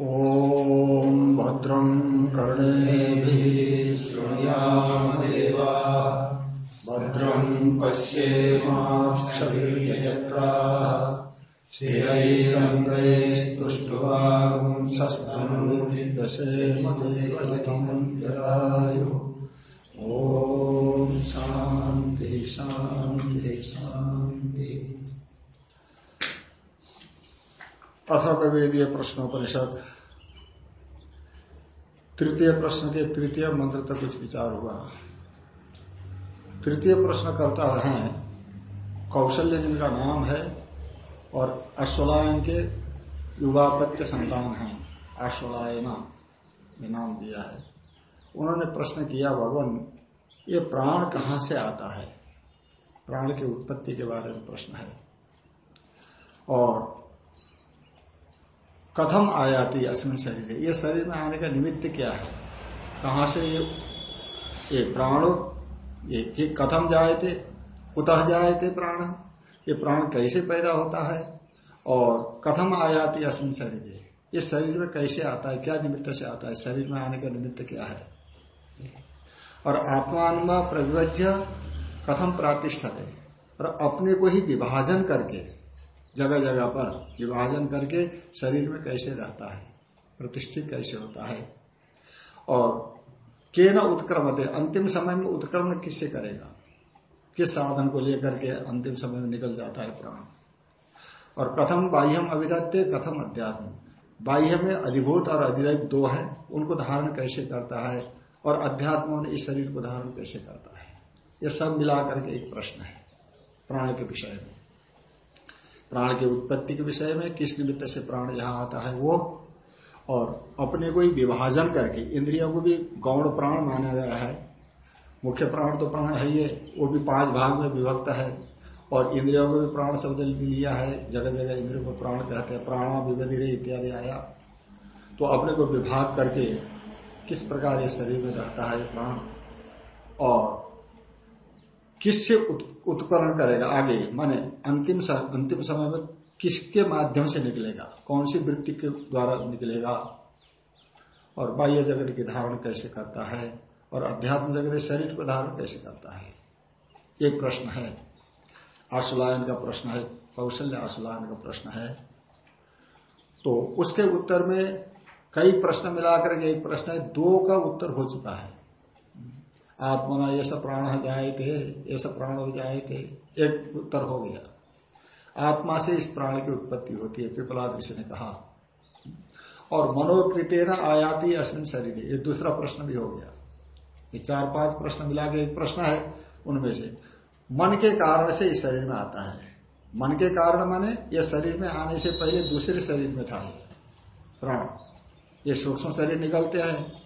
ॐ भद्रं कर्णेभिः शृणुयामदेवा भद्रं पश्येमाक्षवीर्यजत्राः। स्थिरैरङ्गैस्तुष्ट्वांसस्तनुर्दशेमदेवहितं जलायुः ॐ शान्तिः शान्तिः शान्तिः। अथर्ववेदीय प्रश्नोपनिषद। तृतीय प्रश्न के तृतीय मंत्र तक कुछ विचार हुआ। तृतीय प्रश्न करता है, कौशल्य जिनका नाम है और अश्वलायन के युवापत्य संतान है। अश्वलायना ये नाम दिया है। उन्होंने प्रश्न किया, भगवान, ये प्राण कहाँ से आता है? प्राण की उत्पत्ति के बारे में प्रश्न है। और कथम आयाती अस्मिन शरीर। ये शरीर में आने का निमित्त क्या है? कहा से ये ये प्राण ये, ये कथम थे कुतः थे प्राण? ये प्राण कैसे पैदा होता है? और कथम आयाती अस्मिन शरीर। इस शरीर में कैसे आता है? क्या निमित्त से आता है? शरीर में आने का निमित्त क्या है? और आत्मान प्रविभज्य कथम प्रातिष्ठते। और अपने को ही विभाजन करके जगह जगह पर विभाजन करके शरीर में कैसे रहता है, प्रतिष्ठित कैसे होता है। और के न उत्क्रमते? अंतिम समय में उत्क्रमण किससे करेगा? किस साधन को लेकर के अंतिम समय में निकल जाता है प्राण? और कथम बाह्यम अविदत्य कथम अध्यात्म। बाह्य में अधिभूत और अधिदैव दो है, उनको धारण कैसे करता है? और अध्यात्म इस शरीर को धारण कैसे करता है? यह सब मिला करके एक प्रश्न है, प्राण के विषय में। प्राण की उत्पत्ति के विषय में, किस निमित्त से प्राण यहाँ आता है वो, और अपने को ही विभाजन करके, इंद्रियों को भी गौण प्राण माना गया है। मुख्य प्राण तो प्राण है ये वो भी पाँच भाग में विभक्त है, और इंद्रियों को भी प्राण शब्द लिया है जगह जगह इंद्रियों को प्राण कहते हैं, प्राणा विवधिरे इत्यादि आया। तो अपने को विभाग करके, किस प्रकार ये शरीर में रहता है प्राण? और किससे उत्करण करेगा आगे? माने अंतिम अंतिम समय में किसके माध्यम से निकलेगा? कौन सी वृत्ति के द्वारा निकलेगा? और बाह्य जगत की धारण कैसे करता है? और अध्यात्म जगत शरीर को धारण कैसे करता है? ये प्रश्न है। आशुलायन का प्रश्न है। कौशल्य आशुलायन का प्रश्न है। तो उसके उत्तर में कई प्रश्न मिलाकर के एक प्रश्न है। दो का उत्तर हो चुका है। आत्मना ये सब प्राण जाए थे ये सब प्राण हो जाए थे, एक उत्तर हो गया। आत्मा से इस प्राण की उत्पत्ति होती है, पिपला ऋषि ने कहा। और मनोकृतेन आयाति अश्विन शरीर, ये दूसरा प्रश्न भी हो गया। ये चार पाँच प्रश्न मिला के एक प्रश्न है उनमें से। मन के कारण से इस शरीर में आता है। मन के कारण माने ये शरीर में आने से पहले दूसरे शरीर में था प्राण। ये सूक्ष्म शरीर निकलते हैं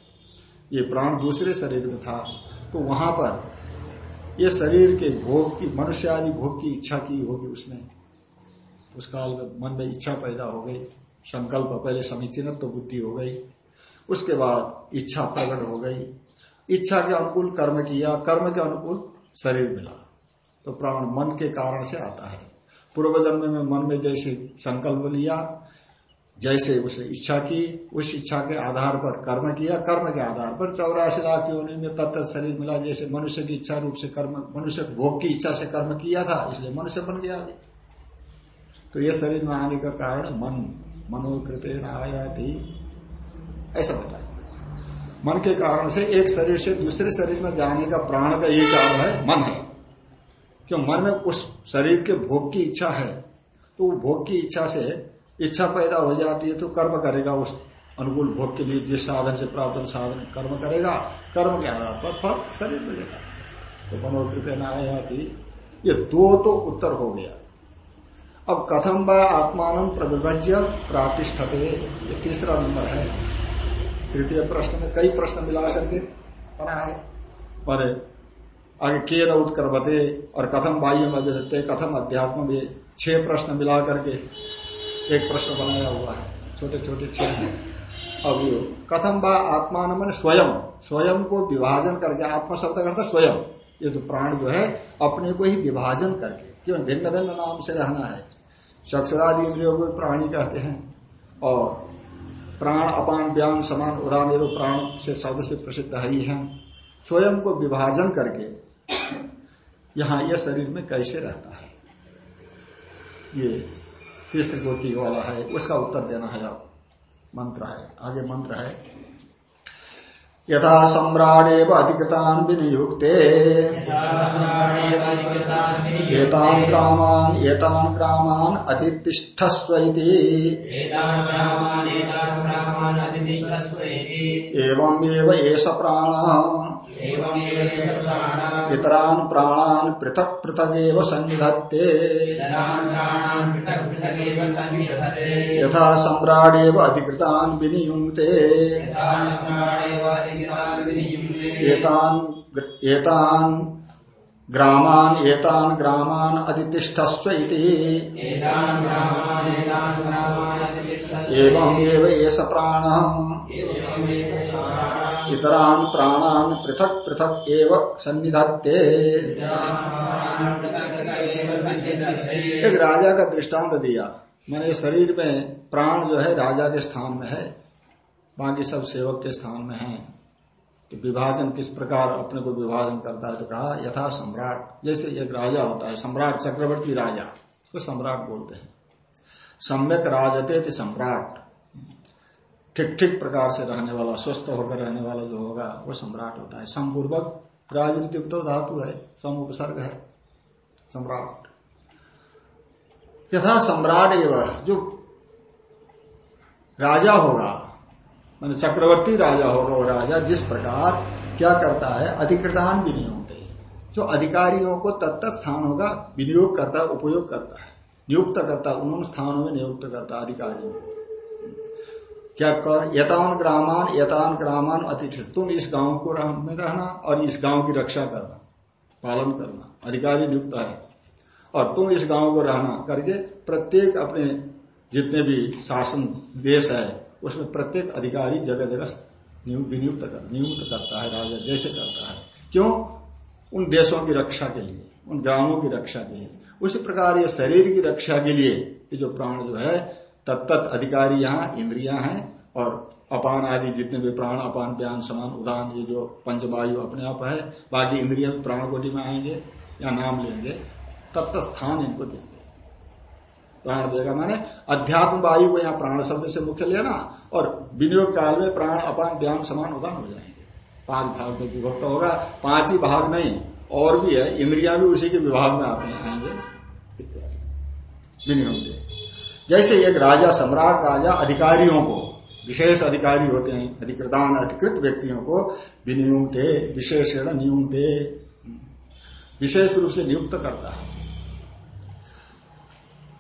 ये प्राण दूसरे शरीर में था। तो वहाँ पर ये शरीर के भोग की, मनुष्य आदि भोग की इच्छा की होगी उसने। उस काल में मन में इच्छा पैदा हो गई, संकल्प पहले समीचीन तो बुद्धि हो गई, उसके बाद इच्छा प्रकट हो गई। इच्छा के अनुकूल कर्म किया, कर्म के अनुकूल शरीर मिला। तो प्राण मन के कारण से आता है। पूर्व जन्म में मन में जैसे संकल्प लिया जैसे उसने इच्छा की, उस इच्छा के आधार पर कर्म किया, कर्म के आधार पर चौरासी लाख योनि में तत्त शरीर मिला, जैसे मनुष्य की इच्छा रूप से कर्म, मनुष्य भोग की इच्छा से कर्म किया था, इसलिए मनुष्य बन गया तो ये शरीर में आने का कारण मन, मनोकृत आया थी ऐसा बताया। मन के कारण से एक शरीर से दूसरे शरीर में जाने का प्राण का यही कारण है, मन है। क्यों? मन में उस शरीर के भोग की इच्छा है तो भोग की इच्छा से इच्छा पैदा हो जाती है तो कर्म करेगा उस अनुकूल भोग के लिए, जिस साधन से प्राप्त साधन कर्म करेगा, कर्म के आधार पर फल शरीर मिलेगा तो मनोकृत नायाति ये दो तो उत्तर हो गया। अब कथम व आत्मान प्रविभज्य प्रातिष्ठते, ये तीसरा नंबर है। तृतीय प्रश्न में कई प्रश्न मिला करके बना है। पर आगे के न उत्कर्मते, और कथम बाह्य में कथम अध्यात्म भी छह प्रश्न मिला करके एक प्रश्न बनाया हुआ है छोटे छोटे छह हैं अब कथम बा आत्मा मन स्वयं? स्वयं को विभाजन करके, आत्मा शब्द करता स्वयं। ये जो प्राण जो है, अपने को ही विभाजन करके, क्यों? भिन्न भिन्न नाम से रहना है। चक्षुरादि इंद्रियों को प्राणी कहते हैं, और प्राण अपान व्यान समान उदान ये तो प्राण से शब्द से प्रसिद्ध है ही है। स्वयं को विभाजन करके, यहाँ यह शरीर में कैसे रहता है? ये तीसरी कोटि वाला है, उसका उत्तर देना है आप मंत्र है, आगे मंत्र है। यथा सम्राटे अतिकृता विनियुक्ते। एतान् अतिष्ठस्व एवमेव एष प्राणः इतरान् प्राणान् पृथक् पृथगेव सन्निधत्ते। यथा सम्राडेव अधिकृतान् विनियुङ्क्ते। एतान् ग्रामान् एतान् ग्रामान अधितिष्ठस्व इति। एवमेव एष प्राणः। इतरान प्राणान पृथक पृथक एव सन्निधत्ते। एक राजा का दृष्टांत दिया। मैंने शरीर में प्राण जो है राजा के स्थान में है। बाकी सब सेवक के स्थान में है। तो विभाजन किस प्रकार अपने को विभाजन करता है तो कहा, यथा सम्राट। जैसे एक राजा होता है, सम्राट चक्रवर्ती राजा को तो सम्राट बोलते हैं। सम्यक राजते थे सम्राट। ठीक ठीक प्रकार से रहने वाला, स्वस्थ होकर रहने वाला जो होगा, वो सम्राट होता है। समपूर्वक राजनीतिक तो धातु है सम उपसर्ग है, सम्राट। यथा सम्राट एवं, जो राजा होगा मान चक्रवर्ती राजा होगा वो राजा जिस प्रकार क्या करता है अधिकृतान विनियोग जो अधिकारियों को तत्त स्थान होगा विनियोग करता उपयोग करता है। नियुक्त करता है उन स्थानों में नियुक्त करता अधिकारियों को। क्या कर यतान ग्रामान यतान ग्रामान अतिथि तुम इस गाँव को रह, में रहना और इस गाँव की रक्षा करना पालन करना। अधिकारी नियुक्त है। और तुम इस गाँव को रहना करके प्रत्येक अपने जितने भी शासन देश है उसमें प्रत्येक अधिकारी जगह जगह विनियुक्त कर नियुक्त करता है, राजा जैसे करता है। क्यों? उन देशों की रक्षा के लिए, उन ग्रामों की रक्षा के लिए। उसी प्रकार ये शरीर की रक्षा के लिए ये जो प्राण जो है तत्त अधिकारी यहाँ, इंद्रिया हैं और अपान आदि जितने भी प्राण, अपान व्यान समान उदान ये जो पंचवायु अपने आप है, बाकी इंद्रिया प्राण कोटि में आएँगे या नाम लेंगे, तत्त स्थान इनको देंगे। प्राण देगा। माने अध्यात्म वायु को यहाँ प्राण शब्द से मुख्य लेना और विनियोग काल में प्राण अपान व्यान समान उदान हो जाएँगे। पाँच भाग में विभक्त होगा। पाँच ही भाग नहीं, और भी है। इंद्रिया भी उसी के विभाग में आते हैं, आएँगे। इत्यादि। विनियोग जैसे एक राजा, सम्राट राजा अधिकारियों को, विशेष अधिकारी होते हैं, अधिकृतान, अधिकृत व्यक्तियों को विनियुक्त विशेषण नियुक्त विशेष रूप से नियुक्त करता है।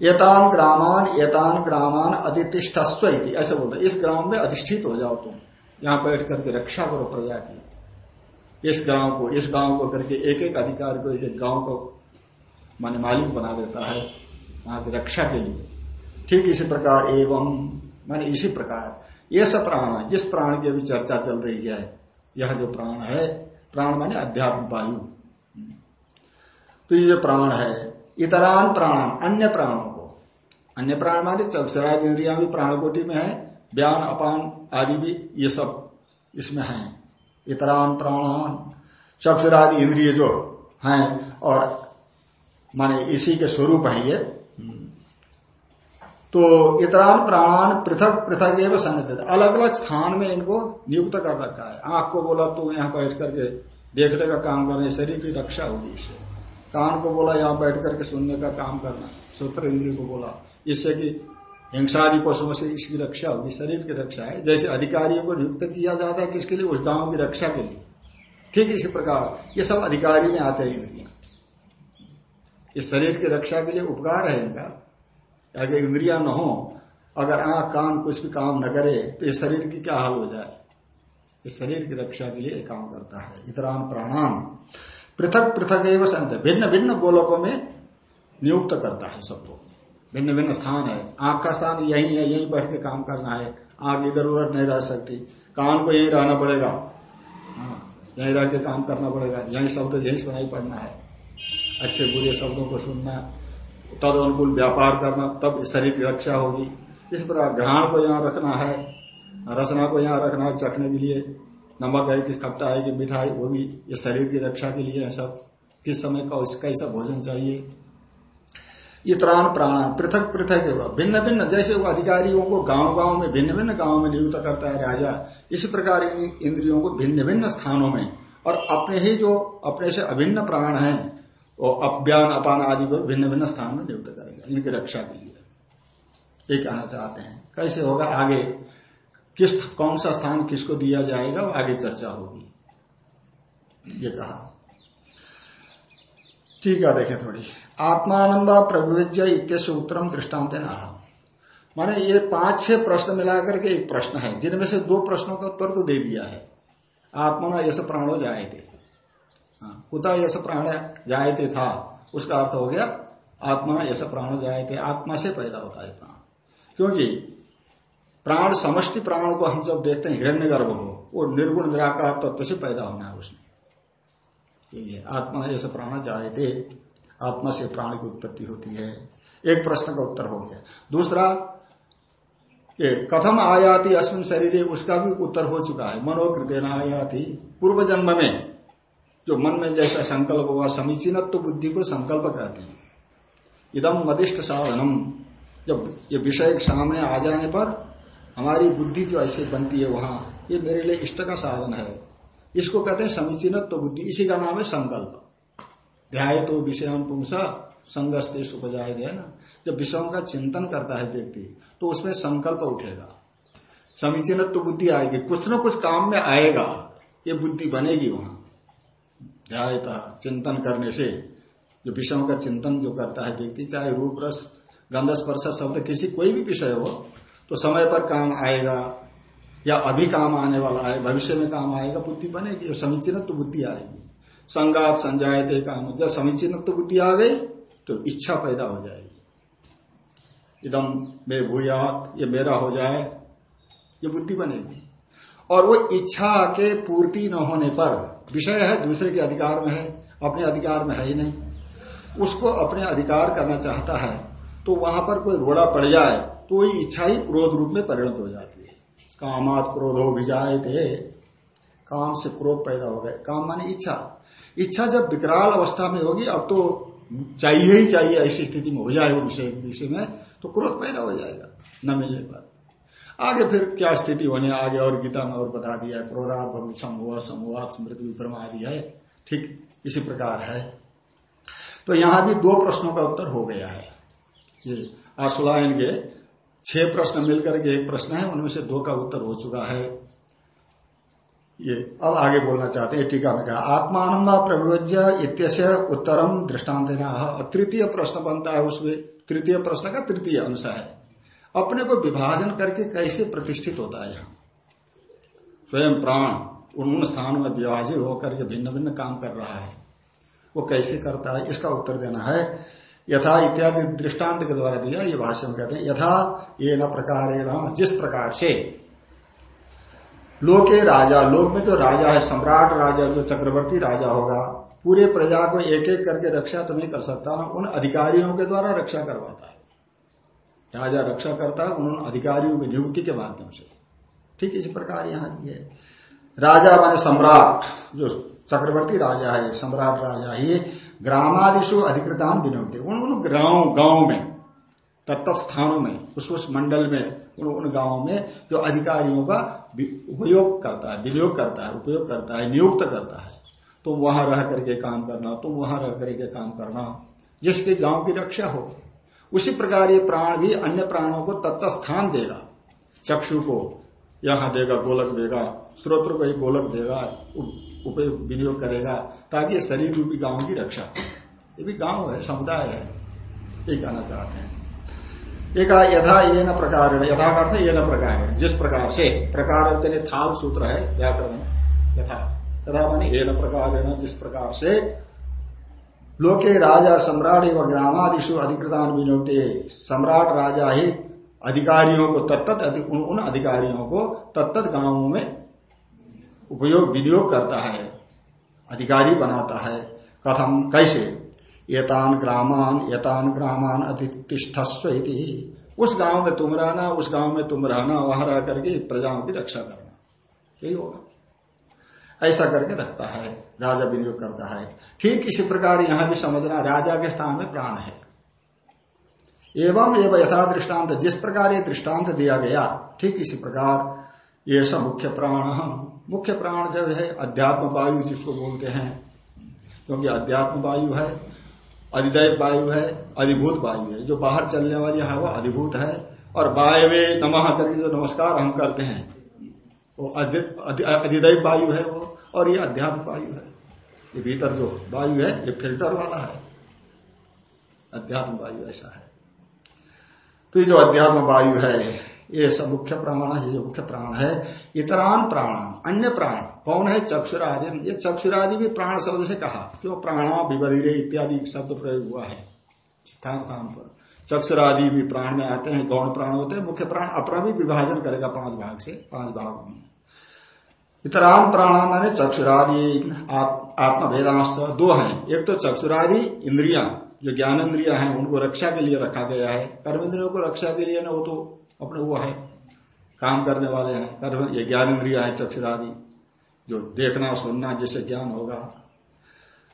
एतान ग्रामान एतान ग्रामान अधितिष्ठस्व ऐसे बोलते इस ग्राम में अधिष्ठित हो जाओ तुम। यहाँ बैठ करके रक्षा करो प्रजा की। इस गाँव को, इस गाँव को करके एक एक अधिकारी को एक एक गाँव को माने मालिक बना देता है वहाँ की रक्षा के लिए। ठीक इसी प्रकार एवं, माने इसी प्रकार। ये सब प्राण, जिस प्राण की अभी चर्चा चल रही है, यह जो प्राण है, प्राण माने अध्यात्म वायु। तो ये जो प्राण है, इतरान प्राण, अन्य प्राणों अन्य प्राण माने चक्षराद इंद्रिया भी प्राणकोटि में है, बयान, अपान आदि भी ये सब इसमें है। इतरान, प्राणान चक्षरादि इंद्रिय जो हैं और माने इसी के स्वरूप है ये। तो इतरान, प्राणान पृथक पृथक एवं सन्निधित। अलग अलग स्थान में इनको नियुक्त कर रखा है। आँख को बोला तू यहाँ बैठ करके देखने का काम करना, शरीर की रक्षा होगी इससे। कान को बोला, यहाँ बैठ करके सुनने का काम करना। सूत्र इंद्रिय को बोला। इससे कि हिंसादि पशुओं से इसकी रक्षा होगी, शरीर की रक्षा है। जैसे अधिकारियों को नियुक्त किया जाता है किसके लिए उस गाँव की रक्षा के लिए। ठीक इसी प्रकार, ये सब अधिकारी में आते हैं इंद्रिया। इस शरीर की रक्षा के लिए उपकार है इनका। अगर इंद्रिया न हो, अगर आँख, कान कुछ भी काम न करे तो ये शरीर की क्या हाल हो जाए? इस शरीर की रक्षा के लिए काम करता है। इतरान प्राणान पृथक पृथक एवं संत, भिन्न भिन्न गोलकों में नियुक्त करता है सबको। भिन्न भिन्न स्थान है। आँख का स्थान यही है यही बैठ के काम करना है। आँख इधर उधर नहीं रह सकती। कान को यही रहना पड़ेगा। हाँ, यही रह के काम करना पड़ेगा। यही शब्द यही सुनाई पड़ना है। अच्छे बुरे शब्दों को सुनना तद अनुकूल व्यापार करना तब शरीर की रक्षा होगी। इस प्रकार ग्रहण को यहाँ रखना है। रचना को यहाँ रखना है चखने के लिए। नमक है कि खट्टा है कि मिठाई वो भी ये शरीर की रक्षा के लिए है सब। किस समय का कैसा भोजन चाहिए? इतरान प्राण पृथक पृथक भिन्न भिन्न, जैसे वो अधिकारियों को गाँव गाँव में, भिन्न भिन्न गाँव में नियुक्त करता है राजा, इसी प्रकार इन इंद्रियों को भिन्न भिन्न स्थानों में। और अपने ही जो, अपने से अभिन्न प्राण है, वो अभ्यान अपान आदि को भिन्न भिन्न स्थान में नियुक्त करेगा, इनकी रक्षा के लिए। ये कहना चाहते हैं, कैसे होगा आगे? किस, कौन सा स्थान किसको दिया जाएगा, वो आगे चर्चा होगी। ये कहा। ठीक है, देखे थोड़ी। आत्मानंद प्रविज्य इत्यस्य उत्तरम दृष्टांत न माने ये पाँच छह प्रश्न मिलाकर के एक प्रश्न है, जिनमें से दो प्रश्नों का उत्तर तो दे दिया है। आत्मा यश प्राणो जाए थे कुता यश प्राण जाए थे था उसका अर्थ हो गया आत्मा यश प्राणो जाए थे आत्मा से पैदा होता है प्राण। क्योंकि प्राण, समष्टि प्राण को हम जब देखते हैं हिरण्य गर्भ हो वो निर्गुण निराकार तत्व से पैदा होना है उसने यही है आत्मा ऐसा प्राण जाए दे आत्मा से प्राण की उत्पत्ति होती है। एक प्रश्न का उत्तर हो गया। दूसरा, ये कथम आयाति अश्विन शरीर, उसका भी उत्तर हो चुका है। मनोकृत आयाति। पूर्व जन्म में, जो मन में जैसा संकल्प हुआ, समीचीनत्व बुद्धि को संकल्प कहते हैं। इदम मदिष्ट साधनम। जब ये विषय सामने आ जाने पर, हमारी बुद्धि जो ऐसे बनती है वहाँ, ये मेरे लिए इष्ट का साधन है। इसको कहते हैं समीचीन तो बुद्धि। इसी का नाम है संकल्प। ध्याय तो विषय पुंसा, संगस्ते उपजाए दे ना। जब विषयों का चिंतन करता है व्यक्ति तो उसमें संकल्प उठेगा। समीचीन तो बुद्धि आएगी, कुछ न कुछ काम में आएगा, ये बुद्धि बनेगी वहाँ। ध्यायता चिंतन करने से, जो विषयों का चिंतन जो करता है व्यक्ति, चाहे रूप, रस, गंध, स्पर्श, शब्द, किसी कोई भी विषय हो तो समय पर काम आएगा, या अभी काम आने वाला है, भविष्य में काम आएगा, बुद्धि बनेगी, और समीचीन तो बुद्धि आएगी। संगात संजाए थे काम। जब समीचीन तो बुद्धि आ गई तो इच्छा पैदा हो जाएगी। इदम में भूयात, ये मेरा हो जाए, ये बुद्धि बनेगी। और वो इच्छा के पूर्ति न होने पर, विषय है, दूसरे के अधिकार में है, अपने अधिकार में है ही नहीं। उसको अपने अधिकार करना चाहता है तो वहाँ पर कोई रोड़ा पड़ जाए तो वही इच्छा ही क्रोध रूप में परिणत हो जाती है। कामात भी जाए थे काम से क्रोध पैदा हो गए काम माने इच्छा। इच्छा जब विकराल अवस्था में होगी, अब तो चाहिए ही चाहिए, ऐसी स्थिति में हो जाए वो विषय विषय में तो क्रोध पैदा हो जाएगा, न मिलने पर। आगे फिर क्या स्थिति होने, आगे और गीता में और बता दिया क्रोधात भगवत समूह समूह स्मृति विक्रम आदि है, ठीक इसी प्रकार है। तो यहाँ भी दो प्रश्नों का उत्तर हो गया है। ये आशुलायन के छह प्रश्न मिलकर के एक प्रश्न है, उनमें से दो का उत्तर हो चुका है। ये अब आगे बोलना चाहते हैं, टीका में कहा आत्मान प्रविज्य इत्यस्य उत्तरम दृष्टांत तृतीय प्रश्न बनता है उसमें, तृतीय प्रश्न का तृतीय अंश है। अपने को विभाजन करके कैसे प्रतिष्ठित होता है स्वयं प्राण उन स्थानों में विभाजित होकर के भिन्न भिन्न काम कर रहा है। वो कैसे करता है, इसका उत्तर देना है। यथा इत्यादि दृष्टांत के द्वारा दिया, ये भाष्य में कहते हैं, यथा ये न प्रकार जिस प्रकार से लोके राजा, लोक में जो राजा है, सम्राट राजा, जो चक्रवर्ती राजा होगा, पूरे प्रजा को एक एक करके रक्षा तो नहीं कर सकता ना, उन अधिकारियों के द्वारा रक्षा करवाता है। राजा रक्षा करता है, उन्होंने अधिकारियों की नियुक्ति के माध्यम से। ठीक इसी प्रकार यहाँ भी है राजा माने सम्राट, जो चक्रवर्ती राजा है, सम्राट राजा ही, ग्रामादिशु अधिकृतान विनोदे। उन उन गाँव गाँव में तत्त स्थानों में, उस उस मंडल में, उन उन गाँवों में जो अधिकारियों का उपयोग करता है, विनियोग करता है, उपयोग करता है, नियुक्त करता है। तुम तो वहाँ रह करके काम करना तुम वहाँ रह करके काम करना, जिसके गाँव की रक्षा हो। उसी प्रकार ये प्राण भी अन्य प्राणों को तत्त स्थान देगा। चक्षु को यहाँ देगा, गोलक देगा स्त्रोत्र को गोलक देगा उपयोग विनियोग करेगा, ताकि शरीर रूपी गाँव की रक्षा हो। ये भी गाँव है, समुदाय है ये कहना चाहते हैं। एक यथा ये न प्रकार यथा अर्थ ये न प्रकार जिस प्रकार से प्रकार थाल सूत्र है व्याकरण यथा यथा मानी ये न प्रकार जिस प्रकार से लोके राजा, सम्राट एवं ग्रामादिशु अधिकृतान विनोटे सम्राट राजा ही अधिकारियों को तत्त उन अधिकारियों को तत्त गाँवों में उपयोग, विनियोग करता है, अधिकारी बनाता है। कथम, कैसे? यतान ग्रामान यतान ग्रामान अधिष्ठस्व उस गाँव में तुम रहना, उस गाँव में तुम रहना, वहाँ रह करके प्रजाओं की रक्षा करना। यही होगा। ऐसा करके रखता है, राजा विनियोग करता है। ठीक इसी प्रकार यहाँ भी समझना, राजा के स्थान में प्राण है। एवं एवं यथा दृष्टांत, जिस प्रकार ये दृष्टांत दिया गया, ठीक इसी प्रकार ये सब मुख्य प्राण मुख्य प्राण जो है, अध्यात्म वायु जिसको बोलते हैं, क्योंकि अध्यात्म वायु है अधिदैव वायु है, अधिभूत वायु है। जो बाहर चलने वाली है वो अधिभूत है। और वायवे नमः करके जो नमस्कार हम करते हैं, वो अधिदैव वायु है वो, और ये अध्यात्म वायु है। ये भीतर जो वायु है, ये फ़िल्टर वाला है। अध्यात्म वायु ऐसा है। तो ये जो अध्यात्म वायु है ये सब मुख्य प्राण है जो मुख्य प्राण है। इतरान प्राण, अन्य प्राण, कौन है? चक्षुरादि। ये चक्षुरादि भी प्राण शब्द से कहा, क्यों? प्राणा विबधिरे इत्यादि शब्द प्रयोग हुआ है, स्थान स्थान पर। चक्षुरादि भी प्राण में आते हैं, गौण प्राण होते हैं, मुख्य प्राण अपना भी विभाजन करेगा पाँच भाग से, पाँच भागों में। इतरान प्राण माने चक्षुरादि आत्मा भेदांश दो हैं। एक तो चक्षुरादि इंद्रिया, जो ज्ञान इंद्रिया है, उनको रक्षा के लिए रखा गया है। कर्म इंद्रियों को रक्षा के लिए ना, वो तो अपने वो है, काम करने वाले हैं, कर्म, ये ज्ञान इंद्रिया है, चक्षुरादि, जो देखना, सुनना, जिससे ज्ञान होगा।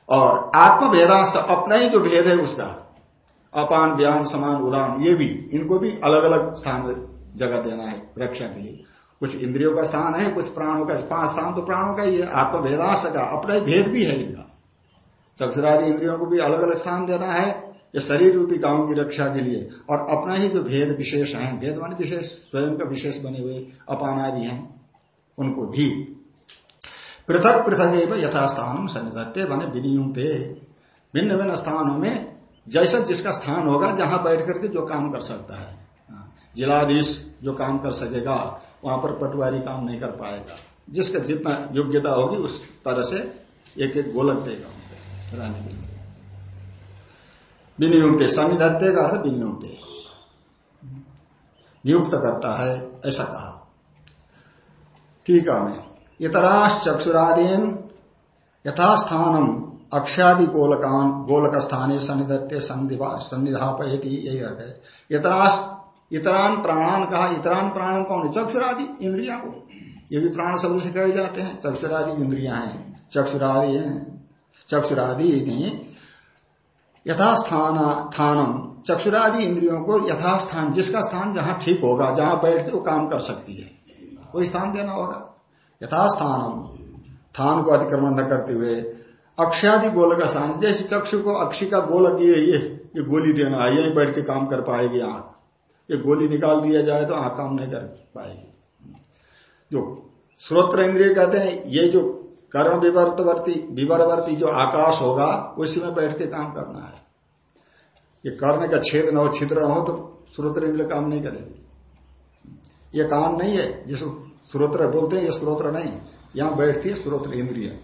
और आत्म भेदांश अपना ही जो भेद है उसका, अपान, व्यान, समान, उदान, ये भी, इनको भी अलग अलग स्थान जगह देना है, रक्षा के लिए। कुछ इंद्रियों का स्थान है, कुछ प्राणों का, पाँच स्थान तो प्राणों का ही है आत्मभेदांश का अपना भेद भी है इनका। चक्षुरादि इंद्रियों को भी अलग अलग स्थान देना है ये शरीर रूपी गाँव की रक्षा के लिए और अपना ही जो भेद विशेष है भेद मान विशेष स्वयं का विशेष बने हुए अपानादि हैं उनको भी पृथक पृथक एवं यथास्थान सन्निधत्ते बने विनियुक्ते भिन्न भिन्न स्थानों में जैसा जिसका स्थान होगा जहाँ बैठ करके जो काम कर सकता है। हाँ, जिलाधीश जो काम कर सकेगा वहाँ पर पटवारी काम नहीं कर पाएगा। जिसका जितना योग्यता होगी उस तरह से एक एक गोलक देगा रहने के लिए। विनियुक्त सन्निधत्य का अर्थ विनियुक्त। नियुक्त करता है, ऐसा कहा। ठीक है, मैं। इतराश चक्षुरादीन यथास्थानम अक्षादि गोलकान गोलक स्थानीय सन्निधत्य सन्निधापयती, यही अर्थ है। इतराश, इतरान प्राणान कहा, इतरान प्राण कौन है? चक्षुरादि, इंद्रिया को। ये भी प्राण शब्द से कहे जाते हैं, चक्षुरादि इंद्रिया हैं। चक्षुरादि हैं। चक्षुरादि नहीं यथास्थान स्थानम चक्षुरादि इंद्रियों को यथास्थान, जिसका स्थान जहाँ ठीक होगा, जहाँ बैठ के वो काम कर सकती है। कोई स्थान देना होगा? यथास्थानम स्थान को अतिक्रमण न करते हुए। अक्षादि गोल का स्थान, जैसे चक्षु को अक्षी का गोलक ये ये ये गोली देना है, यही बैठ के काम कर पाएगी आँख। ये गोली निकाल दिया जाए तो आँख काम नहीं कर पाएगी। जो श्रोत्र इंद्रिय कहते हैं, ये जो कर्म विवर्तवर्ती विवरवर्ती जो आकाश होगा, उसी में बैठ के काम करना है। ये कर्ण का छेद न हो, छिद्र हो तो श्रोत्र इंद्र काम नहीं करेगी। ये काम नहीं है जिसको श्रोत्र बोलते हैं, ये श्रोत्र नहीं। यहाँ बैठती है श्रोत्र इंद्रिय।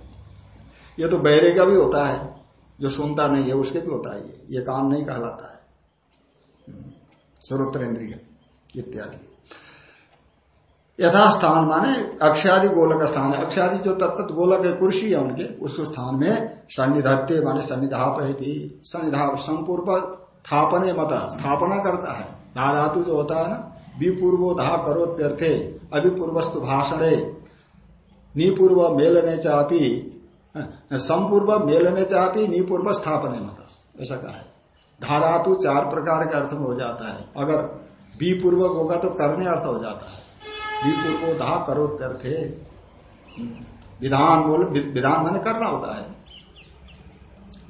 ये तो बहरे का भी होता है, जो सुनता नहीं है, उसके भी होता है ये। ये काम नहीं कहलाता है। श्रोत्र इंद्रिय, इत्यादि। यथास्थान माने अक्षादि गोलक स्थान। है अक्षादि जो तत्त गोलक है कुर्सी है उनके, उस स्थान में सन्निधत्ते माने सन्निधाप है सन्निधाप संपूर्व स्थापने मत, स्थापना करता है। धा धातु जो होता है ना, विपूर्वो धा करो त्यर्थे अभिपूर्वस्तु भाषणे, निपूर्व मेलने चापी, संपूर्व मेलने चापी, निपूर्व स्थापने मत, ऐसा कहा है। धाधातु चार प्रकार के अर्थ में हो जाता है। अगर विपूर्वक होगा तो करने अर्थ हो जाता है। विपूर्वोधा करो अर्थे विधान बोल विधान माने करना होता है।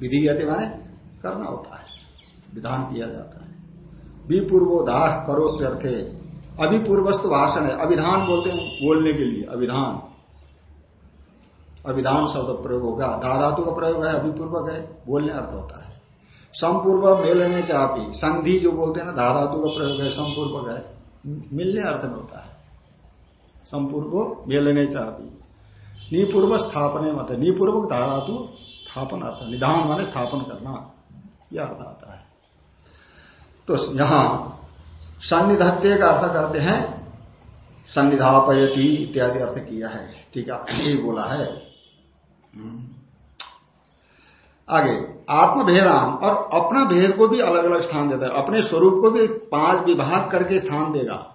विधि कहते माने करना होता है। विधान किया जाता है। विपूर्वोधा करो अर्थे अभिपूर्वस्तु भाषण है। अभिधान बोलते हैं बोलने के लिए। अभिधान। अभिधान शब्द प्रयोग होगा। धाधातु का प्रयोग है, अभिपूर्वक है, बोलने अर्थ होता है। संपूर्व मेलने चापी। संधि जो बोलते हैं ना धाधातु का प्रयोग है, संपूर्वक है। मिलने अर्थ में होता है। संपूर्व मेलने चाहती निपूर्व स्थापने मत, निपूर्वक धारातु स्थापन अर्थ निधान माने स्थापन करना, यह अर्थ आता है। तो यहाँ सन्निधत्य का अर्थ करते हैं, सन्निधापयती इत्यादि अर्थ किया है, ठीक है, यही बोला है। आगे, आत्मभेदान और अपना भेद को भी अलग अलग स्थान देता है, अपने स्वरूप को भी पाँच विभाग करके स्थान देगा।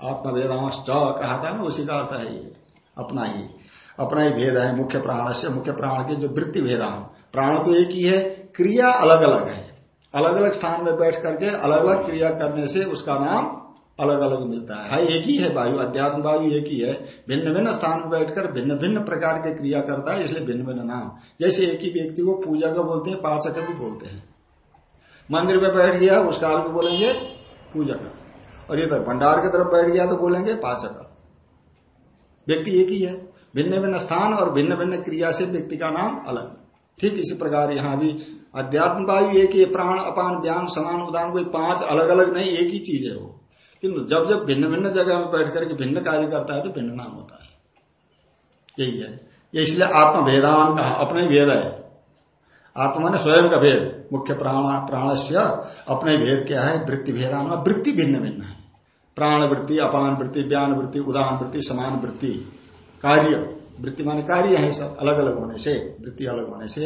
आत्मभेदांश च कहा था ना उसी का अर्थ है ये अपना ही। अपना ही भेद है मुख्य प्राण से मुख्य प्राण के जो वृत्ति भेदान प्राण तो एक ही है क्रिया अलग अलग है। अलग अलग स्थान में बैठ करके अलग अलग क्रिया करने से उसका नाम अलग अलग मिलता है, है एक ही है वायु अध्यात्म वायु एक ही है। भिन्न भिन्न स्थान में बैठकर भिन्न भिन्न प्रकार के क्रिया करता है इसलिए भिन्न भिन्न नाम। जैसे एक ही व्यक्ति को पूजा का बोलते हैं पाचक भी बोलते हैं। मंदिर में बैठ गया उस काल में बोलेंगे पूजा का और इधर भंडार की तरफ़ बैठ गया तो बोलेंगे पाचक। व्यक्ति एक ही है। भिन्न भिन्न स्थान और भिन्न भिन्न क्रिया से व्यक्ति का नाम अलग। ठीक इसी प्रकार यहाँ भी अध्यात्म वायु एक ही प्राण, अपान ज्ञान समान, उदान, कोई पाँच अलग अलग नहीं, एक ही चीज़ है वो। किंतु जब जब भिन्न भिन्न जगह में बैठ करके भिन्न कार्य करता है तो भिन्न नाम होता है। यही है। इसलिए आत्म भेदान कहा, अपने भेद है। आत्मा ने स्वयं का भेद, मुख्य प्राण प्राण से अपने भेद क्या है? वृत्ति भेदान वृत्ति भिन्न भिन्न है। प्राण वृत्ति, अपान वृत्ति, ज्ञान वृत्ति उदान वृत्ति, समान वृत्ति। कार्य। वृत्ति माने कार्य है सब अलग अलग होने से, वृत्ति अलग होने से।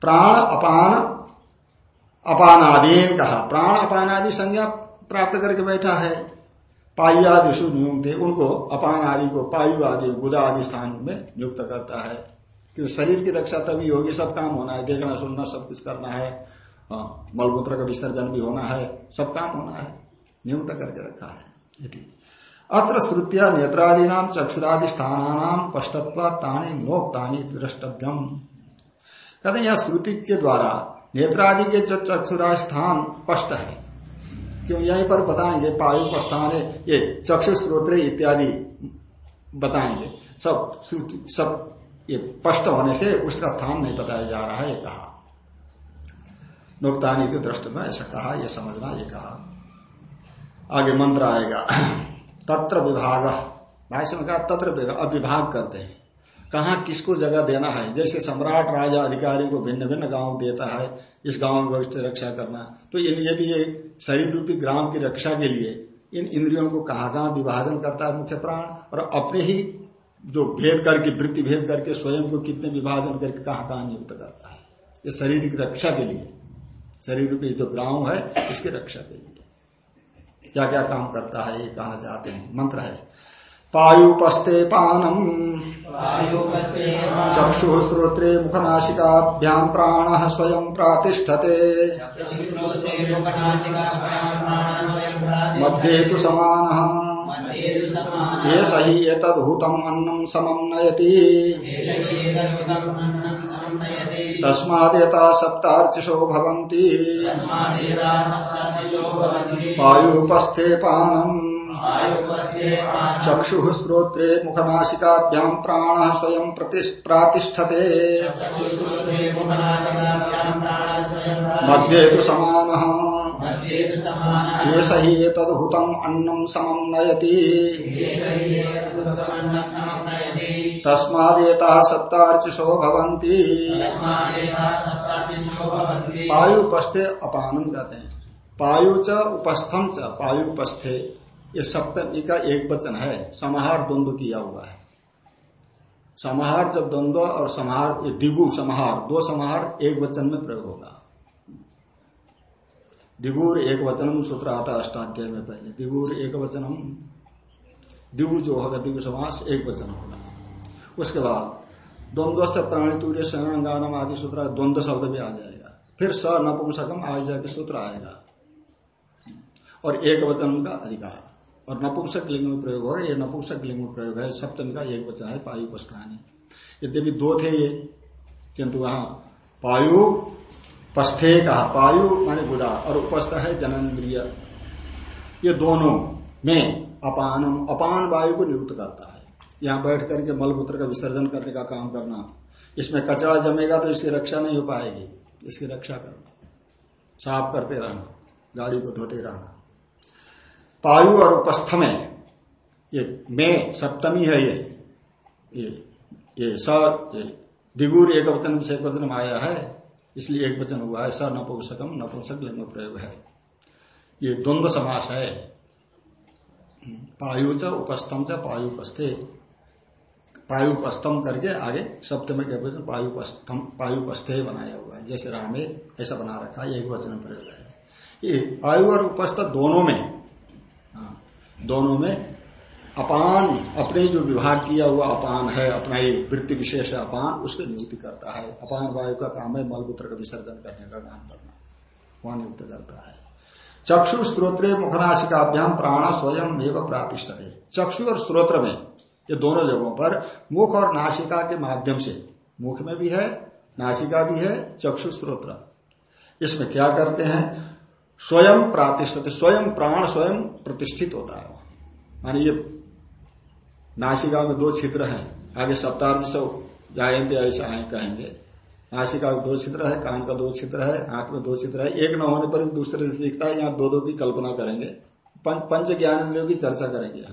प्राण, अपान अपान आदि कहा। प्राण अपान आदि संज्ञा प्राप्त करके बैठा है। पायु आदि शुभ नियुक्त उनको अपान आदि को पायु आदि, गुदा आदि स्थान में नियुक्त करता है। क्योंकि शरीर की रक्षा तभी होगी सब काम होना है देखना सुनना सब कुछ करना है। हाँ, मलमूत्र का विसर्जन भी होना है सब काम होना है नियुक्त करके रखा है अत्र श्रुतिया नेत्रादि नाम चक्षुरादि स्थान पष्टत्वा तानी नोक्तानी द्रष्टव्यम। कहते हैं श्रुति के द्वारा नेत्रादि के जो चक्षुरा स्थान स्पष्ट है क्यों यहीं पर बताएँगे पायु प्रस्थान है ये चक्षु स्रोत्र इत्यादि बताएँगे। सब सब ये स्पष्ट होने से उसका स्थान नहीं बताया जा रहा है, ये कहा। नुकतानी के दृष्ट में ऐसा कहा यह समझना, ये कहा। आगे मंत्र आएगा, तत्र विभाग। भाष्य में कहा, तत्र विभाग करते हैं। कहा, किसको जगह देना है? जैसे सम्राट राजा अधिकारी को भिन्न भिन्न गाँव देता है, इस गाँव में भविष्य रक्षा करना। तो इन ये भी एक शरीर रूपी ग्राम की रक्षा के लिए इन इंद्रियों को कहा विभाजन करता है मुख्य प्राण? और अपने ही जो भेद करके वृत्ति भेद करके स्वयं को कितने विभाजन करके कहा कहा नियुक्त करता है। ये शरीर की रक्षा के लिए। शरीर रूपी जो ग्राम है इसकी रक्षा के लिए। क्या क्या काम करता है ये कहना चाहते हैं। मंत्र है पायुपस्ते पानम। चक्षु श्रोत्रे मुखनाशिकाभ्याम प्राण स्वयं प्रातिष्ठते। मध्ये तो समान। ये सही एतदूतम अन्नम समम नयती। तस्मादेता सप्तार्चिशो भवन्ति। पायुपस्थे पानम् चक्षु श्रोत्रे मुखनाशिकाभ्याम प्राण स्वयं प्रातिष्ठते। मध्ये तो समान। ये सही तदहुतम अन्नम समम नयति। तस्मादेता सप्तार्चिशो भवंती पायु उपस्थे अपानम कहते हैं पायु च उपस्थम च पायु उपस्थे ये सप्तमी का एक वचन है, समाहार द्वंद्व किया हुआ है। समाहार जब द्वंद्व और समाहार दिगु समाहार, दो समाहार एक वचन में प्रयोग होगा। दिगुर एक वचनम सूत्र आता अष्टाध्याय में पहले। दिगुर एक वचनम, दिगु जो होगा, दिगु समास एक वचन होगा। उसके बाद, द्वंद्व से प्राणी तूर्य संगानम आदि सूत्र, द्वंद्व शब्द भी आ जाएगा। फिर स, नपुंसकम आ जाके सूत्र आएगा। और एक वचन का अधिकार। और नपुंसक लिंग में प्रयोग होगा ये नपुंसक लिंग में प्रयोग है, सप्तमी का एक वचन है, पायु उपस्थानी। यद्यपि दो थे ये, किंतु वहाँ पायु पस्थे कहा, पायु माने गुदा और उपस्थ है जनन्द्रिय ये दोनों में अपान अपान वायु को नियुक्त करता है। यहाँ बैठ करके मलमूत्र का विसर्जन करने का काम करना, इसमें कचरा जमेगा तो इसकी रक्षा नहीं हो पाएगी, इसकी रक्षा करना, साफ़ करते रहना, गाड़ी को धोते रहना। पायु और उपस्थ में ये में, सप्तमी है ये। ये ये स दिगुर एक वचन से एक वचन आया है। इसलिए एक वचन हुआ है। स नपुंसकम नपुंसक लिंग प्रयोग है। ये द्वंद्व समास है। पायु च, उपस्थम च पायुपस्थे पायुपस्थम करके आगे सप्तम के वचन पायुपस्थम पायुपस्थे बनाया हुआ है। जैसे रामे ऐसा बना रखा है एक वचन प्रयोग है। ये पायु और उपस्थ दोनों में दोनों में अपान, अपने जो विभाग किया हुआ अपान है, अपना ये वृत्ति विशेष है अपान, उसको नियुक्ति करता है। अपान वायु का काम है मलमूत्र का विसर्जन करने का काम करना। वहाँ नियुक्त करता है। चक्षु स्त्रोत्र मुखनाशिकाभ्याम प्राण स्वयं एवं प्रातिष्ठ चक्षु और स्त्रोत्र में, ये दोनों जगहों पर मुख और नासिका के माध्यम से, मुख में भी है नासिका भी है, चक्षु स्त्रोत्र। इसमें क्या करते हैं? स्वयं प्रातिष्ठित स्वयं प्राण स्वयं प्रतिष्ठित होता है मानी ये नासिका में दो छिद्र हैं। आगे सप्ताह से जाएँगे ऐसा आए कहेंगे। नासिका में दो छिद्र है कान का दो छिद्र है आँख में दो छिद्र है। एक न होने पर भी दूसरे दिखता है यहाँ दो दो की कल्पना करेंगे। पंच, पंच ज्ञान इंद्रियों की चर्चा करेंगे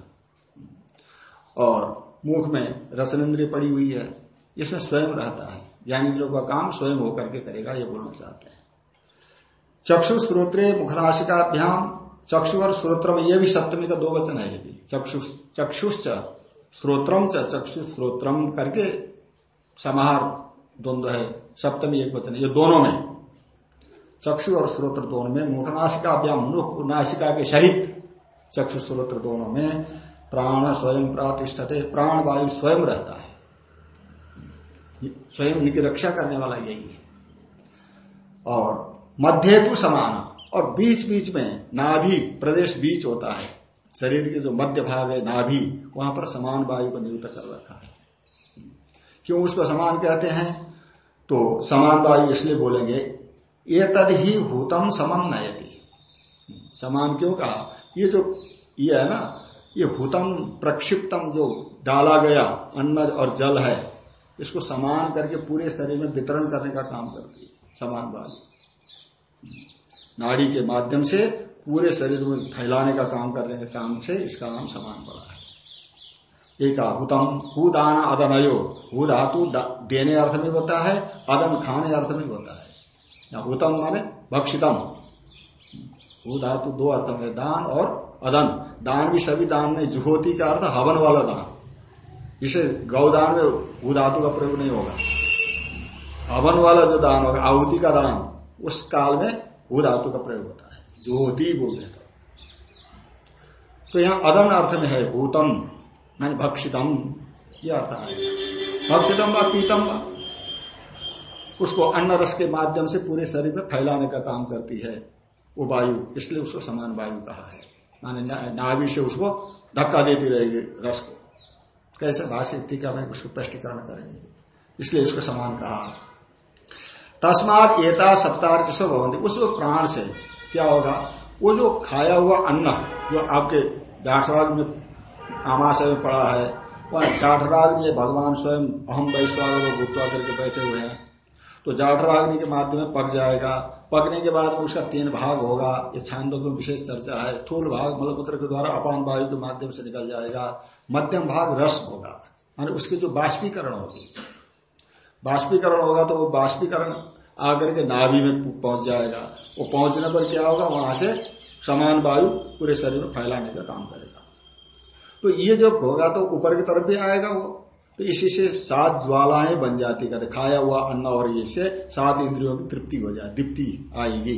और मुख में रसन इंद्रिय पड़ी हुई है इसमें स्वयं रहता है। ज्ञान इंद्रियों का काम स्वयं होकर के करेगा ये बोलना चाहते हैं। चक्षु श्रोत्रे मुखराशिकाभ्याम चक्षु और श्रोत्र में ये भी सप्तमी का दो वचन है ये भी। चक्षु, चक्षुश्च श्रोत्रम च, चक्षु श्रोत्रम करके समाहार द्वंद्व है, सप्तमी एक वचन ये दोनों में। चक्षु और श्रोत्र दोनों में मुखनाशिकाभ्याम मुख नाशिका के सहित चक्षु श्रोत्र दोनों में प्राण स्वयं प्रातिष्ठते, प्राण वायु स्वयं रहता है। स्वयं इनकी रक्षा करने वाला यही है। और मध्य तो समान और बीच बीच में नाभि, प्रदेश बीच होता है। शरीर के जो मध्य भाग है, नाभि, वहाँ पर समान वायु को नियुक्त कर रखा है। क्यों उसको समान कहते हैं? तो समान वायु इसलिए बोलेंगे ये तद ही हूतम समम नयति। समान क्यों कहा? ये जो, ये है ना, ये हुतम प्रक्षिप्तम जो डाला गया, अन्न और जल है, इसको समान करके पूरे शरीर में वितरण करने का काम करती है, समान वायु। नाड़ी के माध्यम से पूरे शरीर में फैलाने का काम करने के काम से इसका नाम समान पड़ा है। एक हुतम हु दान अदनयो हु धातु देने अर्थ में होता है अदन खाने अर्थ में होता है। या हुतम माने भक्षितम। हु धातु दो अर्थ में दान और अदन। दान भी सभी दान में जुहोती का अर्थ हवन वाला दान। इसे गौदान में हु धातु का प्रयोग नहीं होगा। हवन वाला जो दान होगा, आहुति का दान, उस काल में हु धातु का प्रयोग होता है ज्योति बोलते तो तो यहाँ अदन अर्थ में है भूतम मान भक्षितम यह अर्थ है। भक्षितम व पीतम व। उसको अन्न रस के माध्यम से पूरे शरीर में फैलाने का काम करती है वो वायु, इसलिए उसको समान वायु कहा है। माने नाभि से उसको धक्का देती रहेगी रस को। कैसे? भाषिक टीका में उसको स्पष्टीकरण करेंगे। इसलिए उसको समान कहा। तस्मात एता सप्ताह सब भवंती उस प्राण से क्या होगा? वो जो खाया हुआ अन्न, जो आपके जाठराग में, आमाशय में पड़ा है, वह जाठराग में भगवान स्वयं अहम वैश्वागर भूतवा करके बैठे हुए हैं। तो जाठराग्नि के माध्यम में पक जाएगा। पकने के बाद में उसका तीन भाग होगा। ये छांदों में विशेष चर्चा है। थूल भाग मलपुत्र के द्वारा अपान वायु के माध्यम से निकल जाएगा। मध्यम भाग रस होगा। मान उसकी जो बाष्पीकरण होगी। बाष्पीकरण होगा तो वो बाष्पीकरण आकर के नाभि में पहुँच जाएगा। वो पहुँचने पर क्या होगा? वहाँ से समान वायु पूरे शरीर में फैलाने का काम करेगा। तो ये जब होगा तो ऊपर की तरफ़ भी आएगा वो। तो इसी से सात ज्वालाएँ बन जाती कहते खाया हुआ अन्न और इससे सात इंद्रियों की तृप्ति हो जाए दीप्ति आएगी।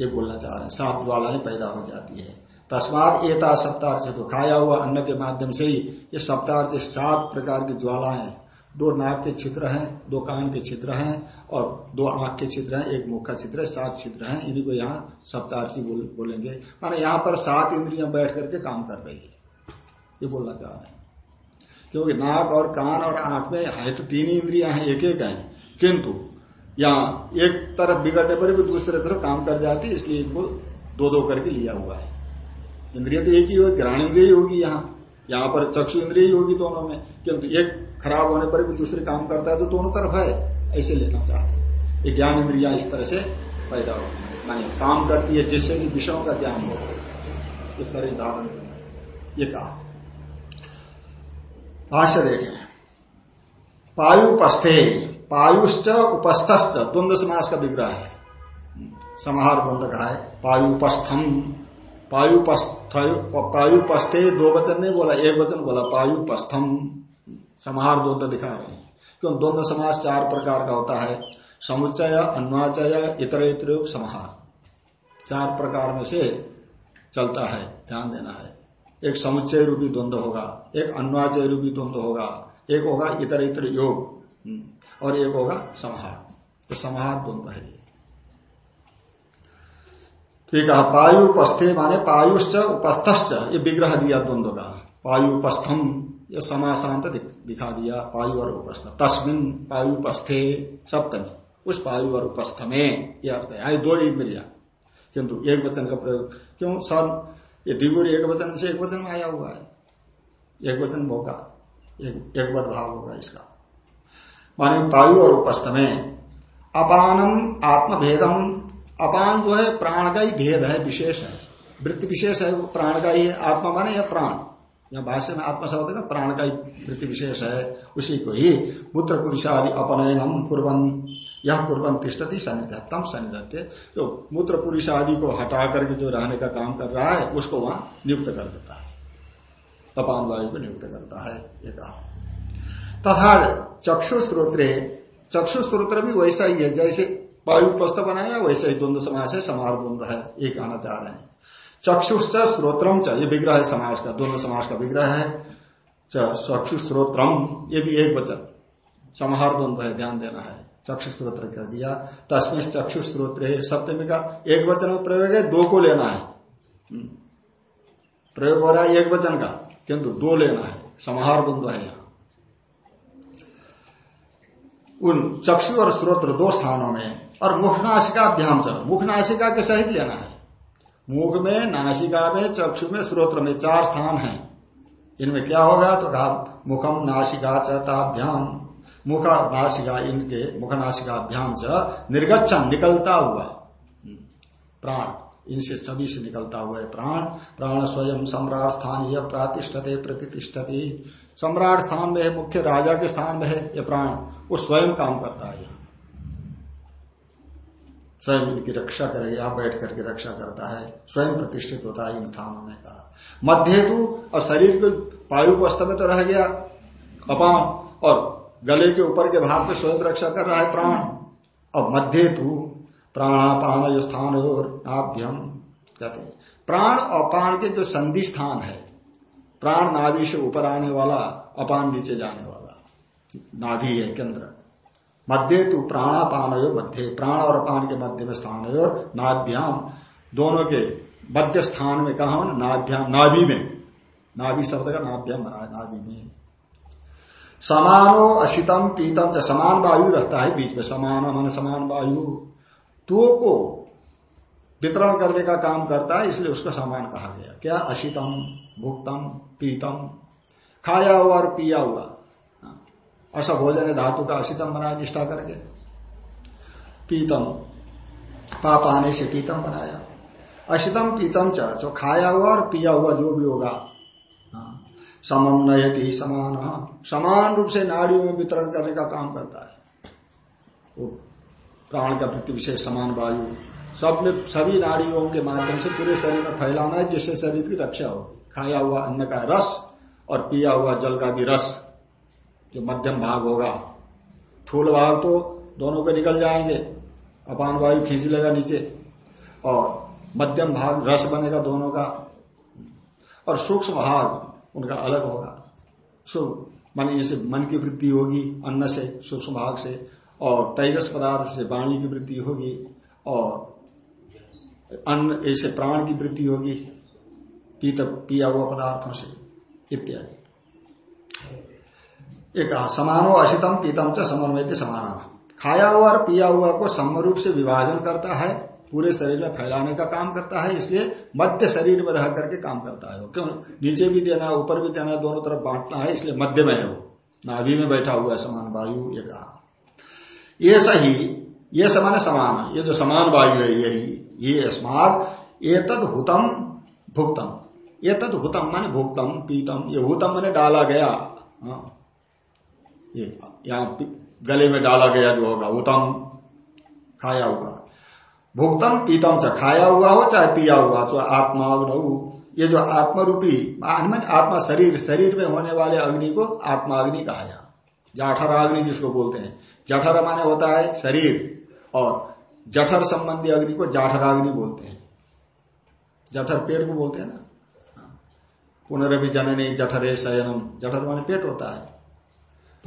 ये बोलना चाह रहे हैं। सात ज्वालाएँ पैदा हो जाती है। तस्मात एता सप्ताह तो खाया हुआ अन्न के माध्यम से ही ये सप्ताह सात प्रकार की ज्वालाएँ दो नाक के छिद्र हैं दो कान के छिद्र हैं और दो आँख के छिद्र हैं एक मुख का छिद्र है सात छिद्र हैं इन्हीं को यहाँ सप्तार्थी बोल, बोलेंगे। माना यहाँ पर सात इंद्रियाँ बैठ करके काम कर रही है। ये बोलना चाह रहे हैं। क्योंकि नाक और कान और आँख में है तो तीन इंद्रिया हैं एक एक हैं। किंतु यहाँ एक तरफ़ बिगड़ने पर भी दूसरे तरफ़ काम कर जाती है इसलिए इनको दो दो करके लिया हुआ है। इंद्रिय तो एक ही होगी ग्रहण इंद्रिय होगी यहाँ। यहाँ पर चक्षु इंद्रिय होगी दोनों में, किंतु एक खराब होने पर भी दूसरे काम करता है तो दोनों तरफ़ है, ऐसे लेना चाहते ये ज्ञान इंद्रिया इस तरह से पैदा हो। मानी काम करती है जिससे कि विषयों का ज्ञान हो। ये शरीर धारण ये कहा। भाष्य देखें। पायुपस्थे, पायुश्च उपस्थ द्वंद्व समास का विग्रह है। समाहार द्वंद्व का है। पायुपस्थम पायुपस्थ दो वचन नहीं बोला एक वचन बोला पायुपस्थम। समाहार द्वंद्व दिखा रहे हैं। क्यों? द्वंद्व समास चार प्रकार का होता है। समुच्चय अन्वाचय इतर इतर समाहार। चार प्रकार में से चलता है ध्यान देना है। एक समुच्चय रूपी द्वंद्व होगा एक अन्वाचय रूपी द्वंद्व होगा एक होगा इतर इतर योग हम्म, और एक होगा समाहार। तो द्वंद्व है ठीक है पायु उपस्थे माने पायुश्च उपस्थश्च, ये विग्रह दिया द्वंद्व का। पायु उपस्थम ये समासांत दिखा दिया, पायु और उपस्थ। तस्मिन पायु उपस्थे सप्तमी, उस पायु और उपस्थ में यह अर्थ है। दो इंद्रिया किंतु एक वचन का प्रयोग, क्यों? सन ये दिगुर एक वचन से एक वचन में आया हुआ है। एक वचन होगा, एक एक भाव होगा इसका। माने पायु और उपस्थ में अपानम आत्मभेदम अपान जो है, प्राण का ही भेद है, विशेष है। वृत्ति विशेष है प्राण का ही है। आत्मा माने या प्राण? या भाष्य में आत्मा शब्द का ही वृत्ति विशेष है, उसी को ही मूत्र पुरुषादि अपनयनम कुरन यह कुरबन तिष्ठती सन्निधत्तम सन्निधत्य जो मूत्र पुरुष आदि को हटा करके जो रहने का काम कर रहा है, उसको वहाँ नियुक्त कर देता है। अपान वायु को नियुक्त करता है, ये कहा। तथा चक्षु स्रोत्र चक्षु स्रोत्र भी वैसा ही है, जैसे वायु पस्त बनाया, वैसे ही द्वंद्व समास है, समार द्वंद्व है, ये कहना चाह रहे हैं। चक्षुष स्रोत्रम च, ये विग्रह है समाज का, द्वंद्व समाज का विग्रह है। चक्षु स्रोत्रम ये भी एक वचन। समाहार द्वंद्व है, ध्यान देना है। चक्षु स्रोत्र कर दिया। तस्में चक्षु स्रोत्र, सप्तमी का एक वचन प्रयोग है, दो को लेना है। हम्म। प्रयोग हो रहा है एक वचन का, किंतु दो लेना है। समाहार द्वंद्व है यहाँ। उन चक्षु और स्रोत्र दो स्थानों में और मुख नाशिका अभ्याम से। मुख नाशिका के सहित लेना है। मुख में, नाशिका में, चक्षु में, स्रोत्र में चार स्थान है। इनमें क्या होगा? तो कहा मुखम, नाशिका चाभ्याम मुख नाशिका इनके, मुख नाशिकाभ्याम से निर्गछन निकलता हुआ प्राण, इनसे सभी से निकलता हुआ है प्राण। प्राण स्वयं सम्राट स्थान यह प्रातिष्ठते, प्रतिष्ठती। सम्राट स्थान में है, मुख्य राजा के स्थान में है यह प्राण। वो स्वयं काम करता है स्वयं इनकी रक्षा करेगा यहाँ बैठ करके रक्षा करता है। स्वयं प्रतिष्ठित होता है इन स्थानों में कहा। मध्य हेतु और शरीर को वायु अवस्था में तो रह गया, अपान, और गले के ऊपर के भाग पे स्वयं रक्षा कर रहा है प्राण। और मध्य हेतु प्राणापान स्थान और नाभ्यम, कहते हैं। प्राण प्राण के जो संधि स्थान है, प्राण नाभि से ऊपर आने वाला, अपान नीचे जाने वाला, नाभि है केंद्र। मध्य तो प्राणापान मध्य। प्राण और अपान के मध्य में स्थान है और नाभ्याम। दोनों के मध्य स्थान में कहा नाभ्याम, नाभि में। नाभि शब्द का नाभ्याम बना है, नाभि में। समानो अशितम पीतम से समान वायु रहता है बीच में, समान मन, समान वायु। दो को वितरण करने का काम करता है, इसलिए उसका समान कहा गया। क्या? अशितम, भुक्तम, पीतम। खाया हुआ और पिया हुआ। ऐसा भोजन धातु का अशितम बनाया निष्ठा करके। पीतम। पाप आने से पीतम बनाया। असितम पीतम च जो खाया हुआ और पिया हुआ जो भी होगा। हाँ, समम नयति समान। समान रूप से नाड़ियों में वितरण करने का काम करता है। वो प्राण का प्रति विशेष समान वायु। सब में सभी नाड़ियों के माध्यम से पूरे शरीर में फैलाना है जिससे शरीर की रक्षा होगी। खाया हुआ अन्न का रस और पिया हुआ जल का भी रस। जो मध्यम भाग होगा। थूल भाग तो दोनों के निकल जाएँगे, अपान वायु खींच लेगा नीचे, और मध्यम भाग रस बनेगा दोनों का, और सूक्ष्म भाग उनका अलग होगा। सो मन जैसे मन की वृद्धि होगी अन्न से, सूक्ष्म भाग से, और तेजस पदार्थ से वाणी की वृद्धि होगी, और अन्न ऐसे प्राण की वृद्धि होगी, पीत, पिया हुआ पदार्थों से, इत्यादि। एक, समानो अशितम, पीतम च समन्वय समाना। खाया हुआ और पिया हुआ को सम रूप से विभाजन करता है, पूरे शरीर में फैलाने का काम करता है, इसलिए मध्य शरीर में रह करके काम करता है क्यों? नीचे भी देना, ऊपर भी देना, दोनों तरफ़ बांटना है, इसलिए मध्य में है। वो नाभि में बैठा हुआ है समान वायु, ये कहा। ये सही, ये समान समान ये जो समान वायु है, यही, ये अस्मात ये तद हुतम भुगतम ये तद हुतम माने भुगतम पीतम। ये हुतम मैंने डाला गया। हाँ। ये यहाँ गले में डाला गया जो होगा उत्तम खाया हुआ भुगतम पीतम से, खाया हुआ हो चाहे पिया हुआ, चाहे आत्मा ये जो आत्मरूपी आत्मा शरीर शरीर में होने वाले अग्नि को आत्मा अग्नि कहा जा जाठर अग्नि जिसको बोलते हैं। जठर माने होता है शरीर, और जठर संबंधी अग्नि को जाठराग्नि बोलते हैं। जठर पेट को बोलते हैं ना? पुनरभि जननी जठरे शयनम। जठर माने पेट होता है।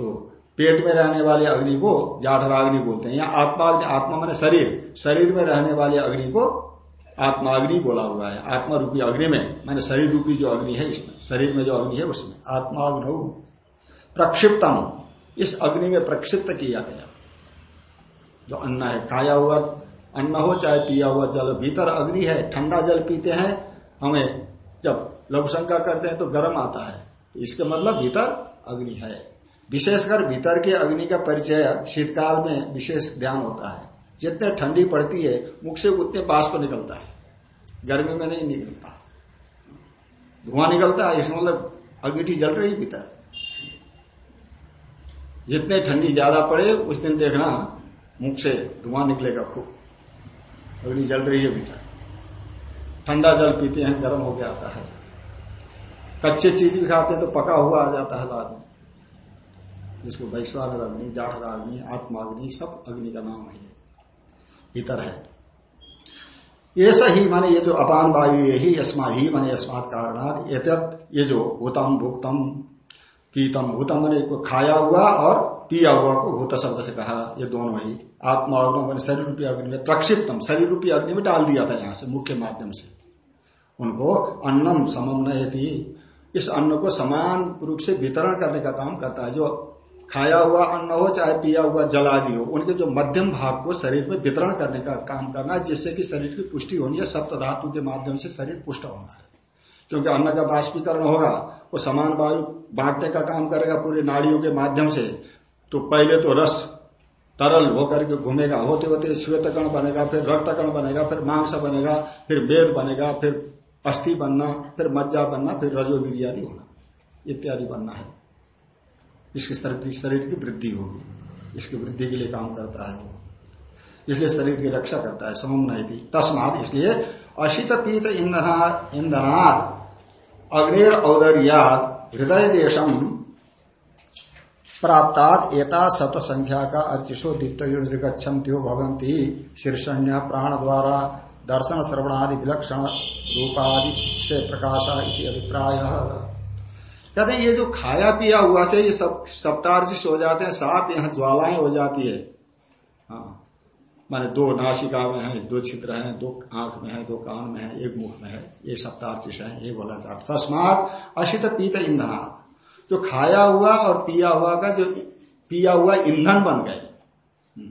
तो पेट में रहने वाले अग्नि को जाठराग्नि बोलते हैं। या आत्मा आत्मा माने शरीर। शरीर में रहने वाले अग्नि को आत्मा अग्नि बोला हुआ है। आत्मा रूपी अग्नि में, मैंने शरीर रूपी जो अग्नि है इसमें, शरीर में जो अग्नि है उसमें। आत्मा अग्नि प्रक्षिप्तम। इस अग्नि में प्रक्षिप्त किया गया। जो अन्न है, खाया हुआ, अन्न हो चाहे पिया हुआ जल, भीतर अग्नि है, ठंडा जल पीते हैं, हमें जब लघुशंका करते हैं तो गर्म आता है। इसका मतलब भीतर अग्नि है। विशेषकर भीतर के अग्नि का परिचय शीतकाल में विशेष ध्यान होता है। जितने ठंडी पड़ती है, मुख से उतने बाष्प निकलता है। गर्मी में नहीं निकलता। धुआँ निकलता है, इसमें मतलब अगिठी जल रही भीतर। जितने ठंडी ज़्यादा पड़े, उस दिन देखना मुख से धुआँ निकलेगा खूब। अग्नि जल रही है भीतर। ठंडा जल पीते हैं, गर्म होकर आता है। कच्चे चीज़ भी खाते हैं तो पका हुआ आ जाता है बाद में। जिसको वैश्वानर अग्नि जाठर अग्नि, आत्माग्नि, सब अग्नि का नाम है। भीतर है। ऐसा ही माने ये जो अपान वायु यही अस्मा ही माने अस्मात कारणात, ये जो भूतम भुक्तम, पीतम भूतम मैंने को खाया हुआ और पिया हुआ को भूत शब्द से कहा। ये दोनों ही आत्मा अग्नि मैंने शरीर रूपी अग्नि में प्रक्षिप्तम शरीर रूपी अग्नि में डाल दिया था यहाँ से, मुख्य माध्यम से। उनको अन्नम समम नयती इस अन्न को समान रूप से वितरण करने का काम करता है, जो खाया हुआ अन्न हो, चाहे पिया हुआ जल आदि हो, उनके जो मध्यम भाग को शरीर में वितरण करने का काम करना है, जिससे कि शरीर की पुष्टि होनी है, सप्त धातु के माध्यम से शरीर पुष्ट होना है। क्योंकि अन्न का बाष्पीकरण होगा, वो समान वायु बांटने का काम करेगा पूरे नाड़ियों के माध्यम से तो पहले तो रस तरल होकर के घूमेगा, होते होते श्वेत कण बनेगा, फिर रक्त कण बनेगा, फिर मांस बनेगा, फिर वेद बनेगा, फिर अस्थि बनना, फिर मज्जा बनना, फिर रजो गिरियादि होना, इत्यादि बनना है। इसके शरीर की वृद्धि होगी इसकी वृद्धि के लिए काम करता है इसलिए शरीर की रक्षा करता है समम नहीं थी तस्मात इसलिए अशित पीत ईंधना ईंधनाद अग्निर औदर्याद, हृदय देशम प्राप्ताद एता सत संख्या का अर्चिशो दीप्तुर्गछन्त्यो भवंती शीर्षण्य प्राण द्वारा दर्शन श्रवणादि विलक्षण रूपादि से प्रकाश इति अभिप्राय। कहते ये जो खाया पिया हुआ से ये सब सप्तार्जिश हो जाते हैं सात यहाँ ज्वालाएँ हो जाती है। हाँ। माने दो नाशिका में है दो छिद्र हैं दो आँख में है दो कान में है एक मुख में है ये सप्तार्चिश है ये बोला जाता तस्मात अशित पीत ईंधनाथ जो खाया हुआ और पिया हुआ का जो पिया हुआ ईंधन बन गए। हम्म,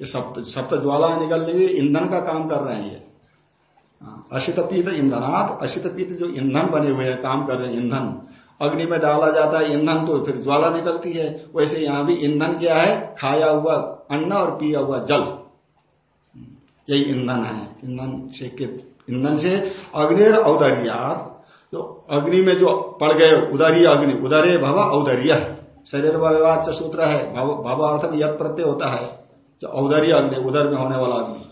ये सप्त सप्त ज्वाला निकल रही ईंधन का काम कर रहे हैं ये। हाँ, अशित पीत ईंधनाथ अशित पीत जो ईंधन बने हुए हैं काम कर रहे हैं ईंधन। अग्नि में डाला जाता है, ईंधन तो फिर ज्वाला निकलती है। वैसे यहाँ भी ईंधन क्या है? खाया हुआ अन्न और पिया हुआ जल। यही ईंधन है। ईंधन से ईंधन से अग्नि औदर्यात। जो अग्नि में जो पड़ गए उदरी अग्नि, उदरे भव औदर्य। शरीर विवाद सूत्र है। भव अर्थ यद प्रत्यय होता है। जो औदर्य अग्नि, उदर में होने वाला अग्नि,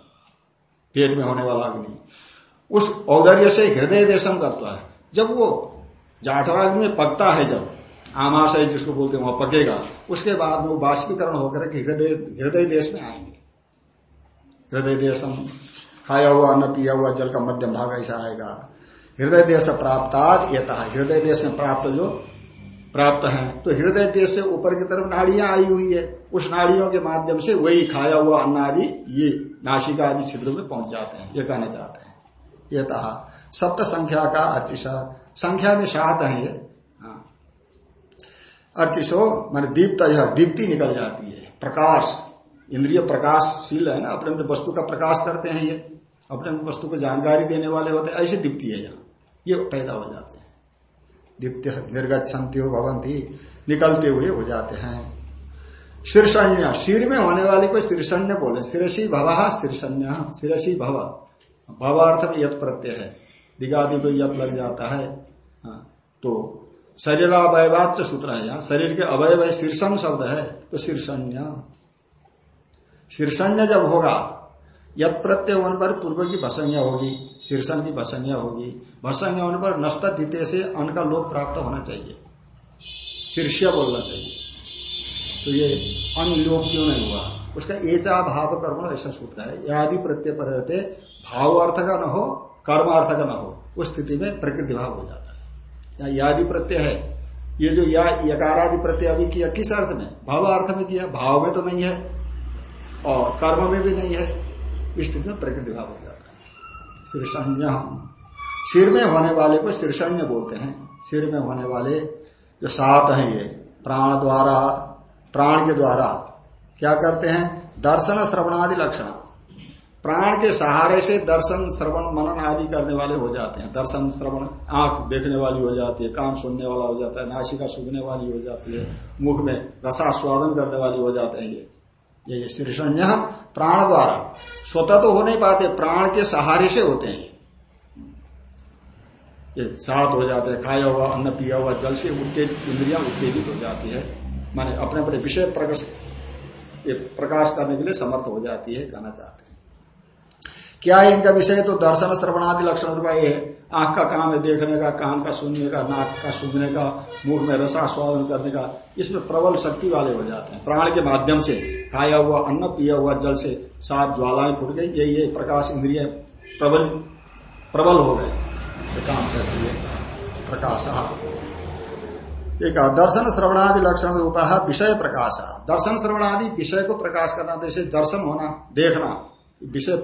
पेट में होने वाला अग्नि। उस औदर्य से हृदय देशम करता है। जब वो जाठराग्नि में पकता है जब। आमाशय जिसको बोलते हैं, वहाँ पकेगा। उसके बाद वो बाष्पीकरण होकर के हृदय हृदय देश में आएँगे। हृदय देश हम खाया हुआ अन्न पिया हुआ, जल का मध्यम भाग ऐसा आएगा। हृदय देश प्राप्ताद ये हृदय देश में प्राप्त जो, प्राप्त है। तो हृदय देश से ऊपर की तरफ़ नाड़ियाँ आई हुई है। उस नाड़ियों के माध्यम से वही खाया हुआ अन्न आदि, ये नाशिका आदि छिद्रों में पहुँच जाते हैं। ये कहना चाहते हैं। ये सप्त संख्या का अर्चिशा संख्या में सात है। ये। अर्चिशो मान दीप्त यह दीप्ति निकल जाती है। प्रकाश इंद्रिय प्रकाशशील है ना अपने अपने वस्तु का प्रकाश करते हैं ये। अपने अपने वस्तु को जानकारी देने वाले होते हैं ऐसी दीप्ति है यहाँ। ये पैदा हो जाते हैं। दीप्त निर्गत संत्यो भवंती निकलते हुए हो जाते हैं। शीर्षण्य शीर में होने वाले को शीर्षण्य बोले शिरसी भव शीर्षण्य शिरसी भव। भवार्थ में यथ प्रत्यय है। दिगादि को यथ लग जाता हाँ, तो शरीर अवयवाच सूत्र है यहाँ। शरीर के अवयव शीर्षण शब्द है तो शीर्षण्य। शीर्षण्य जब होगा, यद प्रत्यय होने पर पूर्व की भसंज्ञा होगी, शीर्षण की भसंज्ञा होगी। भसंज्ञा होने पर नष्ट द्वितीय से अन्न का लोप प्राप्त होना चाहिए। शीर्ष्य बोलना चाहिए। तो ये अन्न लोप क्यों नहीं हुआ? उसका एचा भाव कर्म ऐसा सूत्र है। यादि प्रत्यय पर रहते भाव अर्थ का न हो कर्म अर्थ का न हो, उस स्थिति में प्रकृति भाव हो जाता है। या यादि प्रत्यय है। ये जो या, यकारादि प्रत्यय अभी किया, किस अर्थ में? भाव अर्थ में किया, भाव में तो नहीं है, और कर्म में भी नहीं है। इस स्थिति में प्रकृति भाव हो जाता है। शीर्षण्य सिर में होने वाले को शीर्षण्य बोलते हैं। सिर में होने वाले जो सात हैं ये, प्राण द्वारा, प्राण के द्वारा, क्या करते हैं? दर्शन श्रवणादि लक्षण। प्राण के सहारे से दर्शन, श्रवण, मनन आदि करने वाले हो जाते हैं। दर्शन, श्रवण, आँख देखने वाली हो जाती है कान सुनने वाला हो जाता है नाशिका सुनने वाली हो जाती है, मुख में रसास्वादन करने वाली हो जाते हैं ये। ये शीर्षण्य प्राण द्वारा। स्वतः तो हो नहीं पाते, प्राण के सहारे से होते हैं। ये सात हो जाते हैं, खाया हुआ, अन्न पिया हुआ, जल से उत्तेजित, इंद्रिया उत्तेजित हो जाती है। माने अपने अपने विषय प्रकाश प्रकाश करने के लिए समर्थ हो जाती है, कहना चाहते हैं। क्या इनका विषय तो दर्शन श्रवणादि लक्षण रूपा ये है? आँख का काम है देखने का, कान का सुनने का, नाक का सुनने का मुख में रसास्वादन करने का, इसमें प्रबल शक्ति वाले हो जाते हैं। प्राण के माध्यम से खाया हुआ अन्न, पिया हुआ जल से सात ज्वालाएँ फूट गई, ये ये प्रकाश इंद्रिय प्रबल प्रबल हो गए। तो काम करती है। प्रकाश। एक दर्शन श्रवणादि लक्षण रूपा विषय प्रकाश। दर्शन श्रवणादि, विषय को प्रकाश करना, जैसे दर्शन होना, देखना, विषय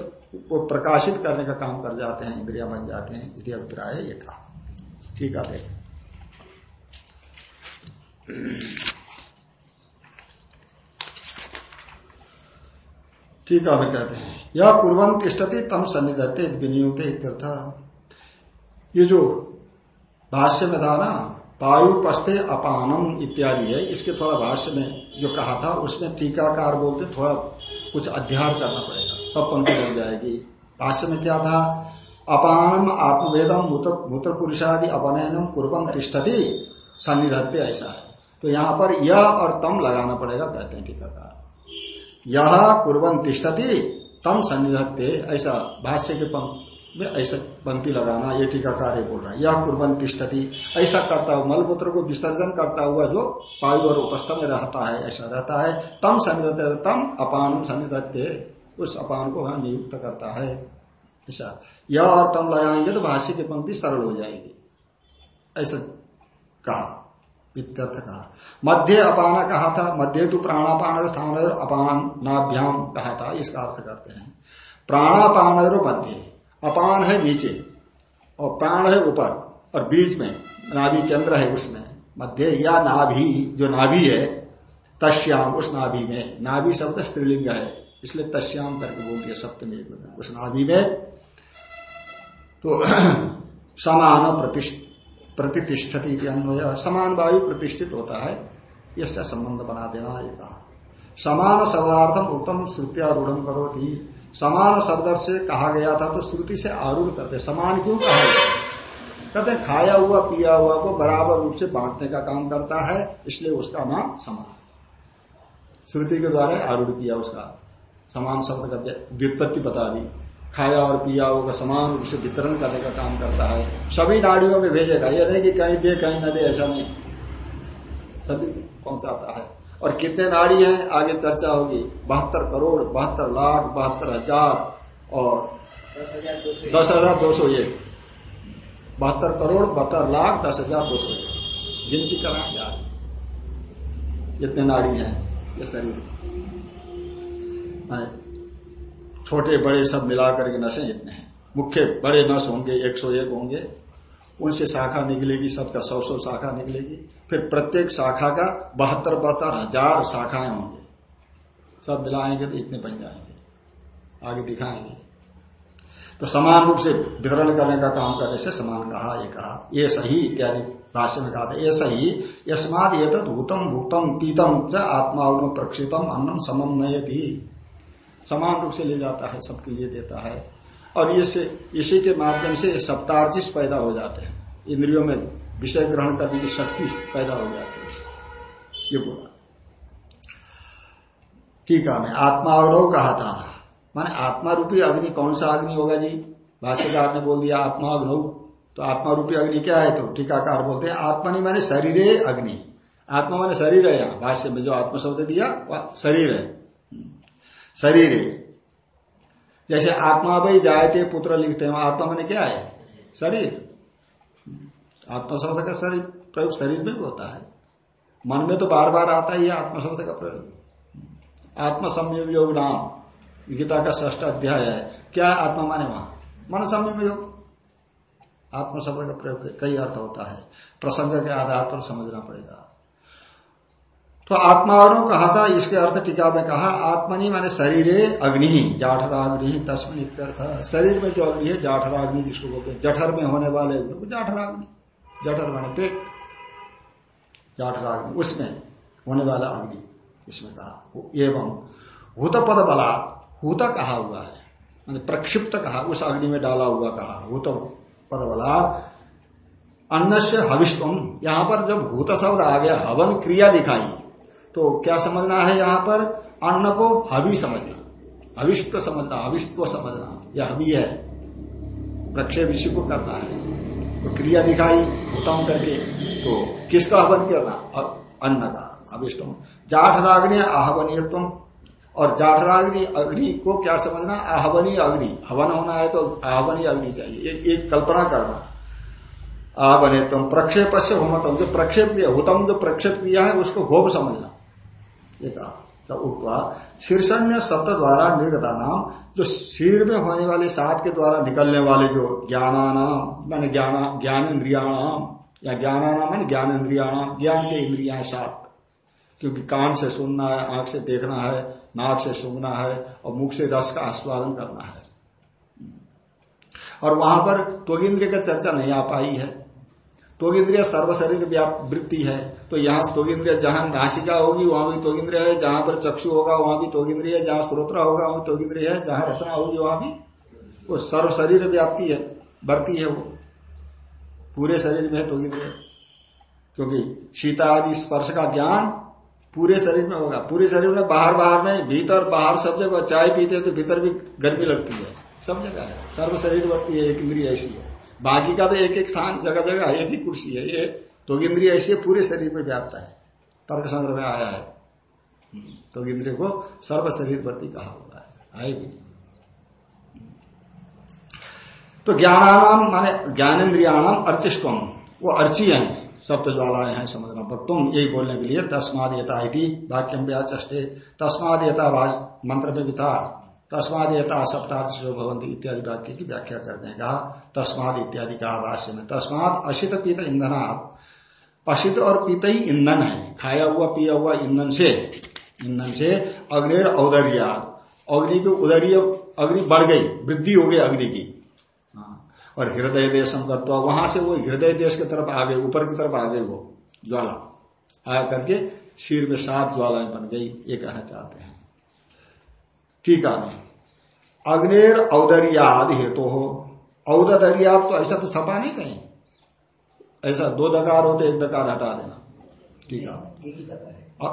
को प्रकाशित करने का काम कर जाते हैं, इंद्रिया बन जाते हैं, इति अभिप्राय ये कहा। ठीक है, देख। ठीक है कहते हैं। यह कुरन तिष्ठती तम सन्निधते विनियुक्त इत्यर्थ। ये जो भाष्य में था ना, पायु पस्ते अपानम इत्यादि है, इसके थोड़ा भाष्य में जो कहा था, उसमें टीकाकार बोलते थोड़ा कुछ अध्ययन करना पड़ेगा, तब पंक्ति बन जाएगी। भाष्य में क्या था? अपानम आत्मवेदम मूत्र पुरुषादि अपनयनम कुरपम तिष्ठती, सन्निधत्ते ऐसा है। तो यहाँ पर यह और तम लगाना पड़ेगा कहते हैं टीकाकार यह कुरबन तिष्ठती, तम सन्निधत्ते, ऐसा भाष्य के में ऐसा पंक्ति लगाना, ये टीकाकार बोल रहा है। यह कुर्बन तिष्ठती ऐसा करता हुआ, मलमूत्र को विसर्जन करता हुआ जो वायु और उपस्थ में रहता है, ऐसा रहता है। तम सन्निधत्य तम अपान सन्निधत्य उस अपान को वहाँ नियुक्त करता है। ऐसा। यह और तम लगाएँगे तो भाष्य की पंक्ति सरल हो जाएगी। ऐसा कहा, इत्यर्थ कहा। मध्य अपान कहा था, मध्य तो प्राणापान स्थान अपान नाभ्याम कहा था, इसका अर्थ करते हैं। प्राणापान मध्य। अपान है नीचे और प्राण है ऊपर और बीच में, नाभि केंद्र है उसमें। मध्य या नाभि, जो नाभि है, तस्याम उस नाभि में। नाभि शब्द स्त्रीलिंग है, इसलिए तस्याम करके बोलती है सप्तमी एक वचन। उस नाभि में तो समान प्रतिष्ठती समान वायु प्रतिष्ठित होता है इससे संबंध बना देना ये समान शब्दार्थम उत्तम करो थी समान शब्द से कहा गया था तो श्रुति से आरूढ़ करते, समान क्यों कहा गया? कहते खाया हुआ, पिया हुआ को बराबर रूप से बांटने का काम करता है, इसलिए उसका नाम समान। श्रुति के द्वारा आरूढ़ किया उसका समान शब्द का व्युत्पत्ति बता दी। खाया और पिया होगा समान रूप से वितरण करने का काम करता है। सभी नाड़ियों में भेजेगा यह नहीं कि कहीं दे, कहीं न दे, ऐसा नहीं। सभी पहुंचाता है। और कितने नाड़ी हैं? आगे चर्चा होगी। बहत्तर करोड़ बहत्तर लाख बहत्तर हज़ार और दस हज़ार दो सौ एक। बहत्तर करोड़ बहत्तर लाख दस हज़ार दो सौ एक। गिनती करना यार जितने नाड़ी हैं ये शरीर? छोटे बड़े सब मिलाकर के नशे जितने हैं। मुख्य बड़े नस होंगे एक सौ एक होंगे। उनसे शाखा निकलेगी, सबका सौ सौ शाखा निकलेगी। फिर प्रत्येक शाखा का बहत्तर बहत्तर हज़ार शाखाएँ होंगे। सब मिलाएँगे तो इतने बन जाएँगे। आगे दिखाएँगे। तो समान रूप से वितरण करने का काम करने से समान कहा, ये कहा। ये सही इत्यादि भाष्य में कहा था। ये सही, यस्माद ये भूतम भूतम पीतम च आत्मा प्रक्षितम अन्नम समम नयती समान रूप से ले जाता है, सबके लिए देता है। और इसे इसी के माध्यम से सप्तार्जिस पैदा हो जाते हैं। इंद्रियों में विषय ग्रहण करने की शक्ति पैदा हो जाती है। ये बोला। ठीक है, मैं आत्मावरव कहा था। माने आत्मा रूपी अग्नि कौन सा अग्नि होगा जी? भाष्यकार ने बोल दिया आत्मा अग्नि तो आत्मा रूपी अग्नि क्या है? तो टीकाकार बोलते हैं आत्मा नहीं, माने शरीर अग्नि। आत्मा माने शरीर है यहाँ। भाष्य में जो आत्मा शब्द दिया, वह शरीर है। शरीर। है जैसे आत्मा भाई जायते पुत्र लिखते हैं, आत्मा मैंने क्या है? शरीर। आत्मा शब्द का शरीर, प्रयोग शरीर में भी होता है। मन में तो बार बार आता ही है आत्मा शब्द का प्रयोग। आत्म संयोग योग नाम, गीता का ष्ठ अध्याय है। क्या आत्मा माने वहाँ? मन संयम योग आत्म शब्द का प्रयोग, कई अर्थ होता है। प्रसंग के आधार पर समझना पड़ेगा। तो आत्माणु कहा था, इसके अर्थ टीका में कहा, आत्मनि माने शरीर अग्नि ही, जाठराग्नि तस्मिन इत्यर्थ। शरीर में जो अग्नि है, जाठराग्नि जिसको बोलते हैं, जठर में होने वाले अग्नि को जाठराग्नि। जठर माने पेट। जाठराग्नि, उसमें होने वाला अग्नि, इसमें कहा। एवं हूत पद बला हूत कहा हुआ है, मैंने प्रक्षिप्त कहा, उस अग्नि में डाला हुआ कहा हूत पद बला अन्न से हविष्टम यहाँ पर जब भूत शब्द आ गया, हवन क्रिया दिखाई तो क्या समझना है यहाँ पर? अन्न को हवि समझना। हविष्ट समझना अविष्ट समझना। यह हवि है। प्रक्षेप इसी को करना है। तो क्रिया दिखाई उत्तम करके तो किसका हवन करना? अन्न का अविष्टम। जाठराग्नि आहवनीयत्व और जाठराग्नि अग्नि को क्या समझना? आहवनी अग्नि। हवन होना है तो आहवनी अग्नि चाहिए। एक, एक कल्पना करना। आहवने तुम प्रक्षेप से होमतम जो प्रक्षेप क्रिया हुतम जो प्रक्षेप क्रिया है उसको होम समझना। ये कहा उक्वा शीर्षण्य शब्द द्वारा निर्गता नाम, जो शीर में होने वाले सात के द्वारा निकलने वाले जो ज्ञानानाम, मान ज्ञान ज्ञान इंद्रियाणाम या ज्ञानानाम मान ज्ञान इंद्रियाणाम ज्ञान के इंद्रिया सात। क्योंकि कान से सुनना है, आँख से देखना है, नाक से सूंघना है, और मुख से रस का आस्वादन करना है। और वहाँ पर त्वगिंद्र का चर्चा नहीं आ पाई है। तोगिंद्रिय सर्वशरीर वृत्ति है तो यहाँ तोगिंद्रिय जहाँ नासिका होगी, वहाँ भी तोगिंद्रिय है, जहाँ पर चक्षु होगा, वहाँ भी तोगिंद्रिय है, जहाँ श्रोत्र होगा, वहाँ तोगिंद्रिय है, जहाँ रचना होगी, वहाँ भी वो सर्व शरीर व्याप्ति है बढ़ती है वो। पूरे शरीर में है तोगिंद्रिय। क्योंकि सीता आदि स्पर्श का ज्ञान पूरे शरीर में होगा। पूरे शरीर में बाहर बाहर नहीं, भीतर बाहर सब जगह चाय पीते हैं तो भीतर भी गर्मी लगती है। सब जगह है। सर्व शरीर बढ़ती है, एक इंद्रिय ऐसी है। बाकी का तो एक एक स्थान जगह जगह एक ही कुर्सी है ये तो इंद्रिय ऐसे पूरे शरीर में व्याप्त है। तर्क संग्रह में आया है। तो इंद्रिय को सर्व शरीर प्रति कहा हुआ है। आए भी। तो ज्ञानानाम माने ज्ञानेन्द्रियाणाम अर्चिष्टम। वो अर्ची है सप्त ज्वालाएँ हैं, समझना। तुम यही बोलने के लिए तस्माद यथा वाक्यम व्याचे तस्माद यथा मंत्र में भी था। तस्माद यथा सप्ताह भवंती इत्यादि वाक्य की व्याख्या करते हैं कहा तस्माद इत्यादि कहा भाष्य में। तस्माद अशित पीत ईंधन अशित और पीत ही ईंधन है। खाया हुआ, पिया हुआ ईंधन से। ईंधन से अग्निर औदर्या। अग्नि की उदर्य अग्नि बढ़ गई, वृद्धि हो गई अग्नि की। हाँ। और हृदय देश वहाँ से वो हृदय देश की तरफ़ आ गए, ऊपर की तरफ़ आ गए वो ज्वाला। आ करके सिर में सात ज्वालाएँ बन गई, ये कहना चाहते हैं। टीका में अग्निर औदर्याद हेतु तो हो। औदर्याद तो ऐसा तो थपा नहीं कहीं। ऐसा दो दकार होते एक दकार हटा देना। ठीक है।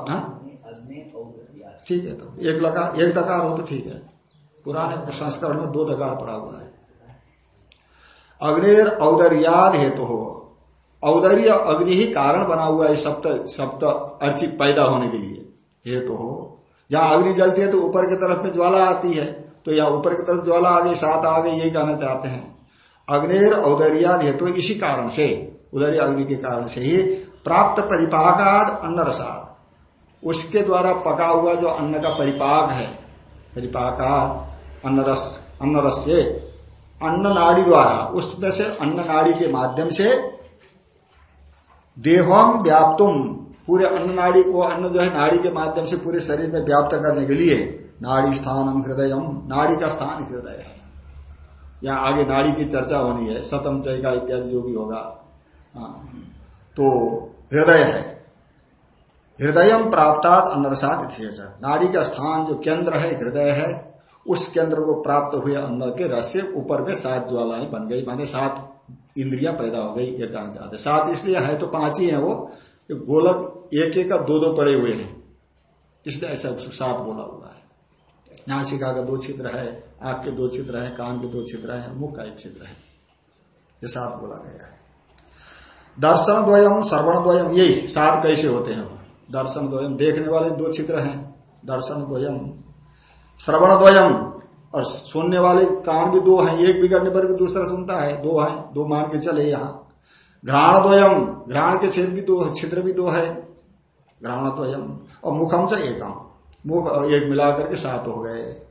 हाँ? ठीक है तो एक लकार एक दकार हो तो ठीक है। पुराने संस्करण में दो दकार पड़ा हुआ है। अग्निर औदर्याद हेतु तो हो। औदर्य अग्नि ही कारण बना हुआ है सप्त सप्त अर्चित पैदा होने के लिए। हेतु तो हो। जहाँ अग्नि जलती है तो ऊपर की तरफ़ में ज्वाला आती है। तो यहाँ ऊपर की तरफ़ ज्वाला आ गई सात आ गई यही कहना चाहते हैं। अग्निर औदर्याद हेतु इसी कारण से उदर्य अग्नि के कारण से ही प्राप्त परिपाकाद अन्न रसाद उसके द्वारा पका हुआ जो अन्न का परिपाक है, परिपाकाद अन्न रस अन्न रस से अन्न नाड़ी द्वारा, उसमें से अन्न नाड़ी के माध्यम से देहम व्याप्तुम पूरे अन्न नाड़ी वो अन्न जो है नाड़ी के माध्यम से पूरे शरीर में व्याप्त करने के लिए नाड़ी स्थानम हृदय नाड़ी का स्थान हृदय है। यहाँ आगे नाड़ी की चर्चा होनी है, सतम चयका इत्यादि जो भी होगा हाँ। तो हृदय है। हृदयम प्राप्तात अन्नरसात नाड़ी का स्थान जो केंद्र है, हृदय है, उस केंद्र को प्राप्त हुए अन्न के रस से ऊपर में सात ज्वालाएँ बन गई, माने सात इंद्रिया पैदा हो गई, ये कहना चाहते सात इसलिए है तो पाँच ही है वो गोलक एक एक का दो दो पड़े हुए हैं। इसलिए ऐसा सात बोला हुआ है। नासिका का दो छिद्र है आँख के दो छिद्र है, कान के दो छिद्र है, मुख का एक छिद्र है। ये सात बोला गया है। दर्शन द्वयम श्रवण द्वयम यही सात कैसे होते हैं? दर्शन द्वयम देखने वाले दो छिद्र हैं। दर्शन द्वयम श्रवण द्वयम और सुनने वाले कान भी दो हैं, एक बिगड़ने पर भी दूसरा सुनता है, दो है, दो मान के चले यहाँ। घ्राण द्वयम घ्राण के छेद भी दो, छिद्र भी दो है। घ्राण द्वयम और मुखम से एकम। मुख एक मिलाकर के सात हो गए।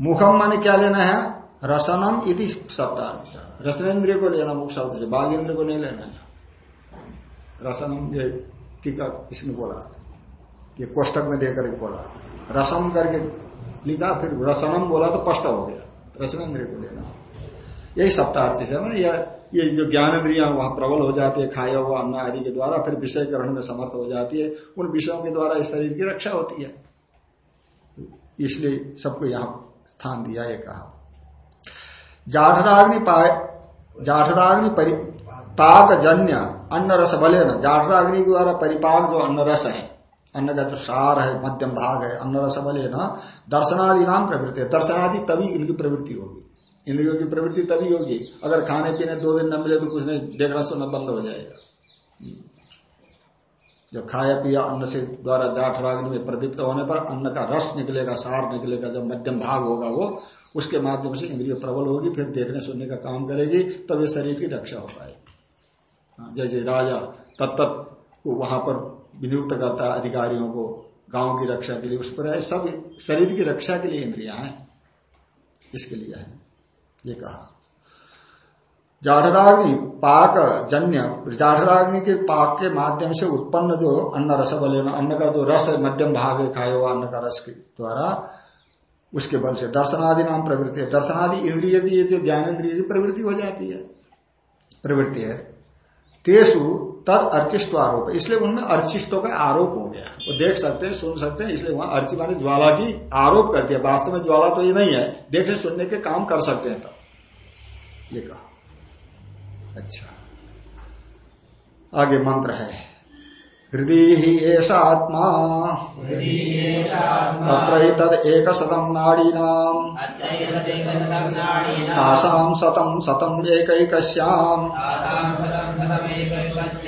मुखम माने क्या लेना है? रसनम इति शब्दार्थ रसनेन्द्रिय को लेना, मुख शब्द से। बाघ इंद्र को नहीं लेना है। रसनम, ये टीका इसमें बोला। ये कोष्टक में देकर के बोला। रसम करके लिखा, फिर रसनम बोला तो स्पष्ट हो गया। रसनेन्द्रिय को लेना। यही सप्तार्थ से मैंने ये जो ज्ञान इंद्रिया वहाँ प्रबल हो जाती है, खाया हुआ अन्न आदि के द्वारा, फिर विषय ग्रहण में समर्थ हो जाती है, उन विषयों के द्वारा इस शरीर की रक्षा होती है। इसलिए सबको यहाँ स्थान दिया है कहा। जाठराग्नि जाठराग्नि पाक जन्य अन्न रस बले न जाठराग्नि के द्वारा परिपाक जो अन्न रस है, अन्न का जो सार है, मध्यम भाग है अन्न रस बले न दर्शनादि नाम प्रवृत्ति है। दर्शनादि तभी इनकी प्रवृत्ति होगी। इंद्रियों की प्रवृत्ति तभी होगी। अगर खाने पीने दो दिन न मिले तो कुछ नहीं देखना सुनना बंद हो जाएगा। जब खाया पिया अन्न से द्वारा जाठ राग्नि में प्रदीप्त होने पर अन्न का रस निकलेगा सार निकलेगा जब मध्यम भाग होगा वो उसके माध्यम से इंद्रिय प्रबल होगी फिर देखने सुनने का काम करेगी तब ये शरीर की रक्षा हो पाएगी। हाँ, जैसे राजा तत्त वहाँ पर विनियुक्त करता है अधिकारियों को गाँव की रक्षा के लिए उस पर है सब शरीर की रक्षा के लिए इंद्रिया है इसके लिए है। ये कहा। जाठराग्नि पाक जन्य, जाठराग्नि के पाक के माध्यम से उत्पन्न जो अन्न रस बल, अन्न का जो रस मध्यम भाग खाए हुआ अन्न का रस के द्वारा उसके बल से दर्शनादि नाम प्रवृत्ति है। दर्शनादि इंद्रिय की जो ज्ञान इंद्रिय की प्रवृत्ति हो जाती है। प्रवृत्ति है। तेसु तद अर्चिष्ट आरोप। इसलिए उनमें अर्चिष्टों का आरोप हो गया। वो देख सकते हैं, सुन सकते हैं, इसलिए वहाँ अर्चि माने ज्वाला की आरोप कर दिया वास्तव में ज्वाला तो ये नहीं है। देखने सुनने के काम कर सकते हैं तब। ये कहा। अच्छा। आगे मंत्र है। हृदय ही ऐसा आत्मा। अत्र एक शतम नाड़ीनाम। तासाम शतम शतम एकैकस्याम।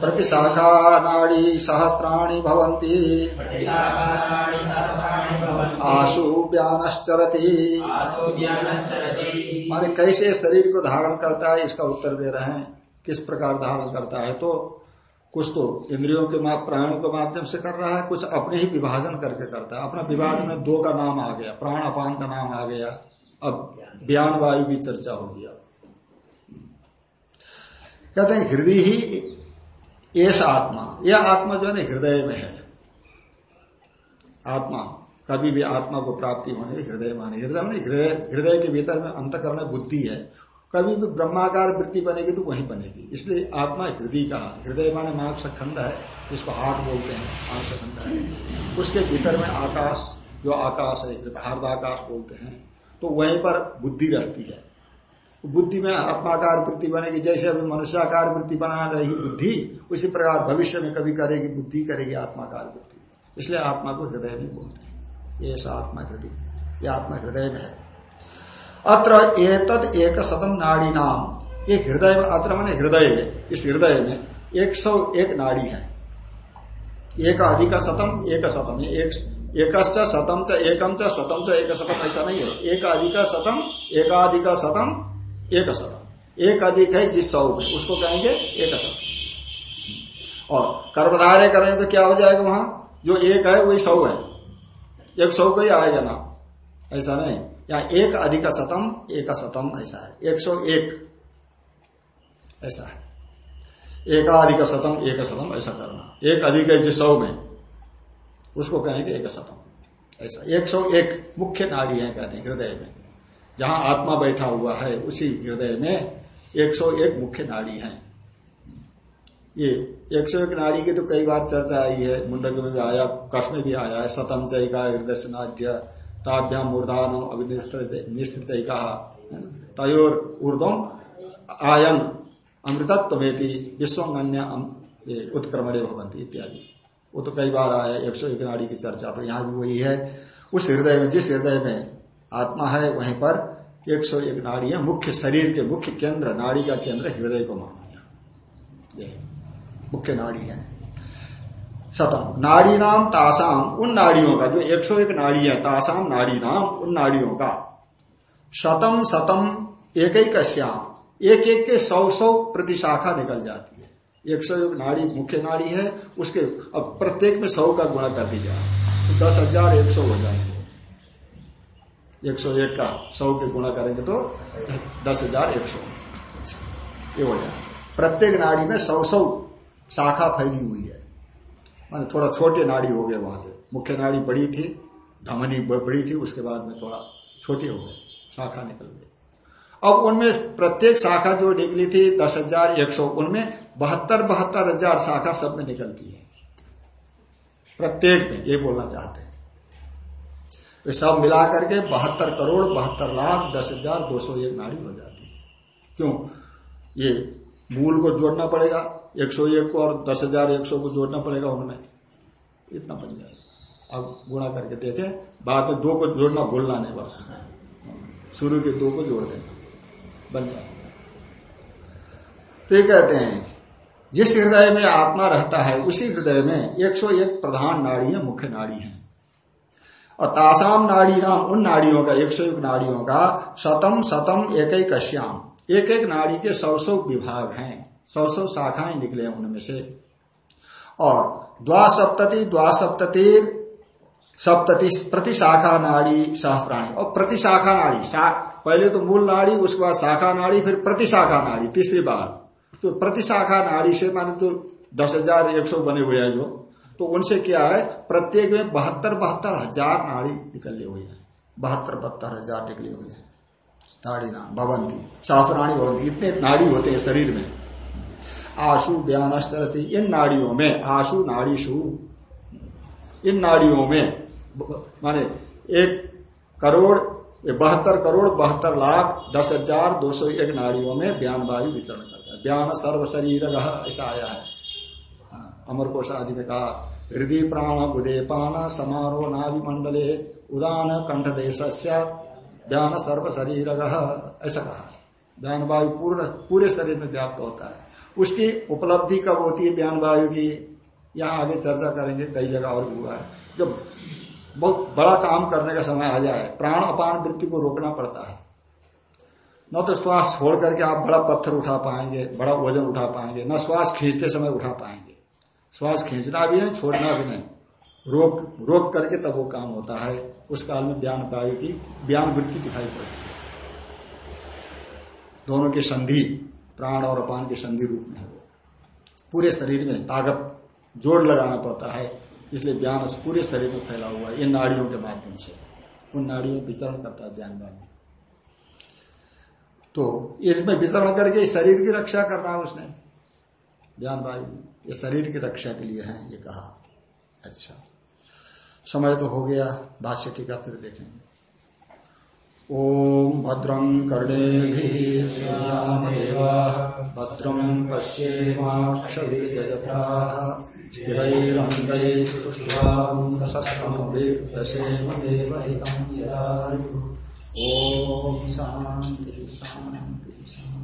प्रतिशाखा नाड़ी सहस्राणी भवंती आशु व्यानश्चरती माने कैसे शरीर को धारण करता है इसका उत्तर दे रहे हैं। किस प्रकार धारण करता है? तो कुछ तो इंद्रियों के प्राणों के माध्यम से कर रहा है कुछ अपने ही विभाजन करके करता है। अपना विभाजन में दो का नाम आ गया प्राण अपान का नाम आ गया। अब बयान वायु की चर्चा होगी अब। कहते हैं हृदय ही ऐसा आत्मा, यह आत्मा जो है ना, हृदय में है। आत्मा, कभी भी आत्मा को प्राप्ति होने हृदय माने। हृदय में हृदय हृदय के भीतर में अंत करना बुद्धि है। कभी भी ब्रह्माकार वृत्ति बनेगी तो वहीं बनेगी। इसलिए आत्मा हृदय का, हृदय माने मांस खंड है, जिसको हार्ट बोलते हैं, मांस खंड है। उसके भीतर में आकाश, जो आकाश है हार्द आकाश बोलते हैं तो वहीं पर बुद्धि रहती है। बुद्धि में आत्माकार वृत्ति बनेगी, जैसे अभी मनुष्याकार वृत्ति बना रही बुद्धि, उसी प्रकार भविष्य में कभी करेगी बुद्धि, करेगी आत्माकार वृत्ति। इसलिए आत्मा को हृदय में बोलते ये आत्मा हृदय, ये आत्मा हृदय में है। अत्र एतद एक शतम नाड़ी नाम। ये हृदय में, अत्र मैंने हृदय, इस हृदय में एक सौ एक नाड़ी है। एक अधिक शतम एक शतम एक शतम च एकम च शतम च, एक शतम ऐसा नहीं है। एक अधिक शतम एकाधिक शतम एक शतम एक अधिक है जिस सौ में। उसको कहेंगे एक शतम और कर्मधारय करेंगे तो क्या हो जाएगा वहाँ? जो एक है वही सौ है। एक सौ को ही आएगा ना? ऐसा नहीं। या एक अधिक शतम एक शतम ऐसा है। एक सौ एक। ऐसा है। एकाधिक शतम एक शतम ऐसा करना। एक अधिक है जिस सौ में। उसको कहेंगे एक शतम ऐसा। एक सौ एक मुख्य नाड़ी है कहते हैं, हृदय में। जहाँ आत्मा बैठा हुआ है, उसी हृदय में एक सौ एक मुख्य नाड़ी है। ये एक सौ एक नाड़ी की तो कई बार चर्चा आई है, मुंडक में भी आया कठ में भी आया है। सतम जय का हृदय नाट्य ताभ्याम मूर्धान निश्चित कहा तयोर ऊर्धम आयन अमृतत्व में विश्वन्य उत्क्रमणे भवंती इत्यादि। वो तो कई बार आया एक सौ एक नाड़ी की चर्चा तो यहाँ भी वही है। उस हृदय में, जिस हृदय में आत्मा है वहीं पर एक सौ एक नाड़ी है मुख्य शरीर के मुख्य केंद्र, नाड़ी का केंद्र हृदय को माना ये मुख्य नाड़ी है। सतम, नाड़ी नाम तासाम, उन नाड़ियों का, जो एक सौ एक नाड़ी है, तासाम नाड़ी नाम, उन नाड़ियों का। शतम शतम एक ही कश्याम एक एक के सौ सौ प्रतिशाखा निकल जाती है। एक सौ एक नाड़ी मुख्य नाड़ी है, उसके अब प्रत्येक में सौ का गुणा कर दी जाए तो दस हज़ार एक सौ हो जाएँगे। एक सौ एक का सौ के गुणा करेंगे तो दस हज़ार एक सौ। ये हो जाए प्रत्येक नाड़ी में सौ सौ शाखा फैली हुई है। माने थोड़ा छोटे नाड़ी हो गए वहाँ से। मुख्य नाड़ी बड़ी थी, धमनी बड़ी थी, उसके बाद में थोड़ा छोटी हो गई, शाखा निकल गई। अब उनमें प्रत्येक शाखा जो निकली थी, दस हज़ार एक सौ, उनमें बहत्तर बहत्तर हज़ार शाखा सब में निकलती है। प्रत्येक में, ये बोलना चाहते हैं। वे सब मिला करके बहत्तर करोड़, बहत्तर लाख, दस हज़ार दो सौ एक नाड़ी हो जाती है। क्यों? ये मूल को जोड़ना पड़ेगा, एक सौ एक को और दस हज़ार एक सौ को जोड़ना पड़ेगा उनमें। इतना बन जाएगा। अब गुणा करके देखे, बाद में दो को जोड़ना भूलना नहीं बस। शुरू के दो को जोड़ देना। बन जाएगा। तो ये कहते हैं, जिस हृदय में आत्मा रहता है, उसी हृदय में 101 प्रधान नाड़ी है मुख्य नाड़ी है। और तासाम नाड़ी नाम उन नाड़ियों का एक सौ एक नाड़ियों का शतम शतम एक ही कश्याम एक एक नाड़ी के सौ सौ विभाग हैं सौ सौ शाखाएँ निकले उनमें से। और द्वासप्तति द्वासप्ततिर सप्तति प्रति शाखा नाड़ी सहस्त्राणी और प्रति शाखा नाड़ी शा, पहले तो मूल नाड़ी उसके बाद शाखा नाड़ी फिर प्रति शाखा नाड़ी तीसरी बार। तो प्रति शाखा नाड़ी से माने तो दस हज़ार एक सौ बने हुए हैं जो। तो उनसे क्या है? प्रत्येक में बहत्तर बहत्तर हज़ार नाड़ी निकले हुए हैं। बहत्तर बहत्तर हज़ार निकले हुए हैं। नाड़ी नाम भवंती शास्त्राणी भवंती इतने नाड़ी होते हैं शरीर में। आशु, बयान इन नाड़ियों में, आशु नाड़ी नाड़ीशु, इन नाड़ियों में, माने एक करोड़ बहत्तर करोड़, बहत्तर लाख, दस हज़ार दो सौ एक नाड़ियों में बयान वायु विचरण करता है। बयान सर्व शरीर ऐसा आया है। अमर कोश आदि में कहा हृदय प्राण उदयपान समारोह नाभि मंडले उदान कंठ देश बयान सर्व शरीर ऐसा कहा। बयान वायु पूर्ण, पूरे शरीर में व्याप्त होता है। उसकी उपलब्धि कब होती है बयान वायु की? यहाँ आगे चर्चा करेंगे, कई जगह और भी हुआ है। जब बहुत बड़ा काम करने का समय आ जाए, प्राण अपान वृत्ति को रोकना पड़ता है। न तो श्वास छोड़ करके आप बड़ा पत्थर उठा पाएँगे, बड़ा वज़न उठा पाएँगे, न श्वास खींचते समय उठा पाएँगे। श्वास खींचना भी नहीं छोड़ना भी नहीं। रोक रोक करके तब वो काम होता है। उस काल में बयान वायु की बयान वृत्ति दिखाई पड़ती है। दोनों की संधि, प्राण और अपान की संधि रूप में है वो। पूरे शरीर में ताकत, जोड़ लगाना पड़ता है, इसलिए ज्ञान पूरे शरीर में फैला हुआ है, इन नाड़ियों के माध्यम से। उन नाड़ियों में विचरण करता है ज्ञान वायु तो इसमें विचरण करके शरीर की रक्षा करना है उसने। ज्ञान वायु ये शरीर की रक्षा के लिए है, ये कहा। अच्छा। समय तो हो गया, भाष्य टीका फिर देखेंगे। ओम भद्रं कर्णे भद्रं पश्येम्क्षता स्थिरैरङ्गैस्तुष्वांशस्तमभिर्दशेम देवहितं यदायु। ॐ शान्ति शान्ति शान्ति।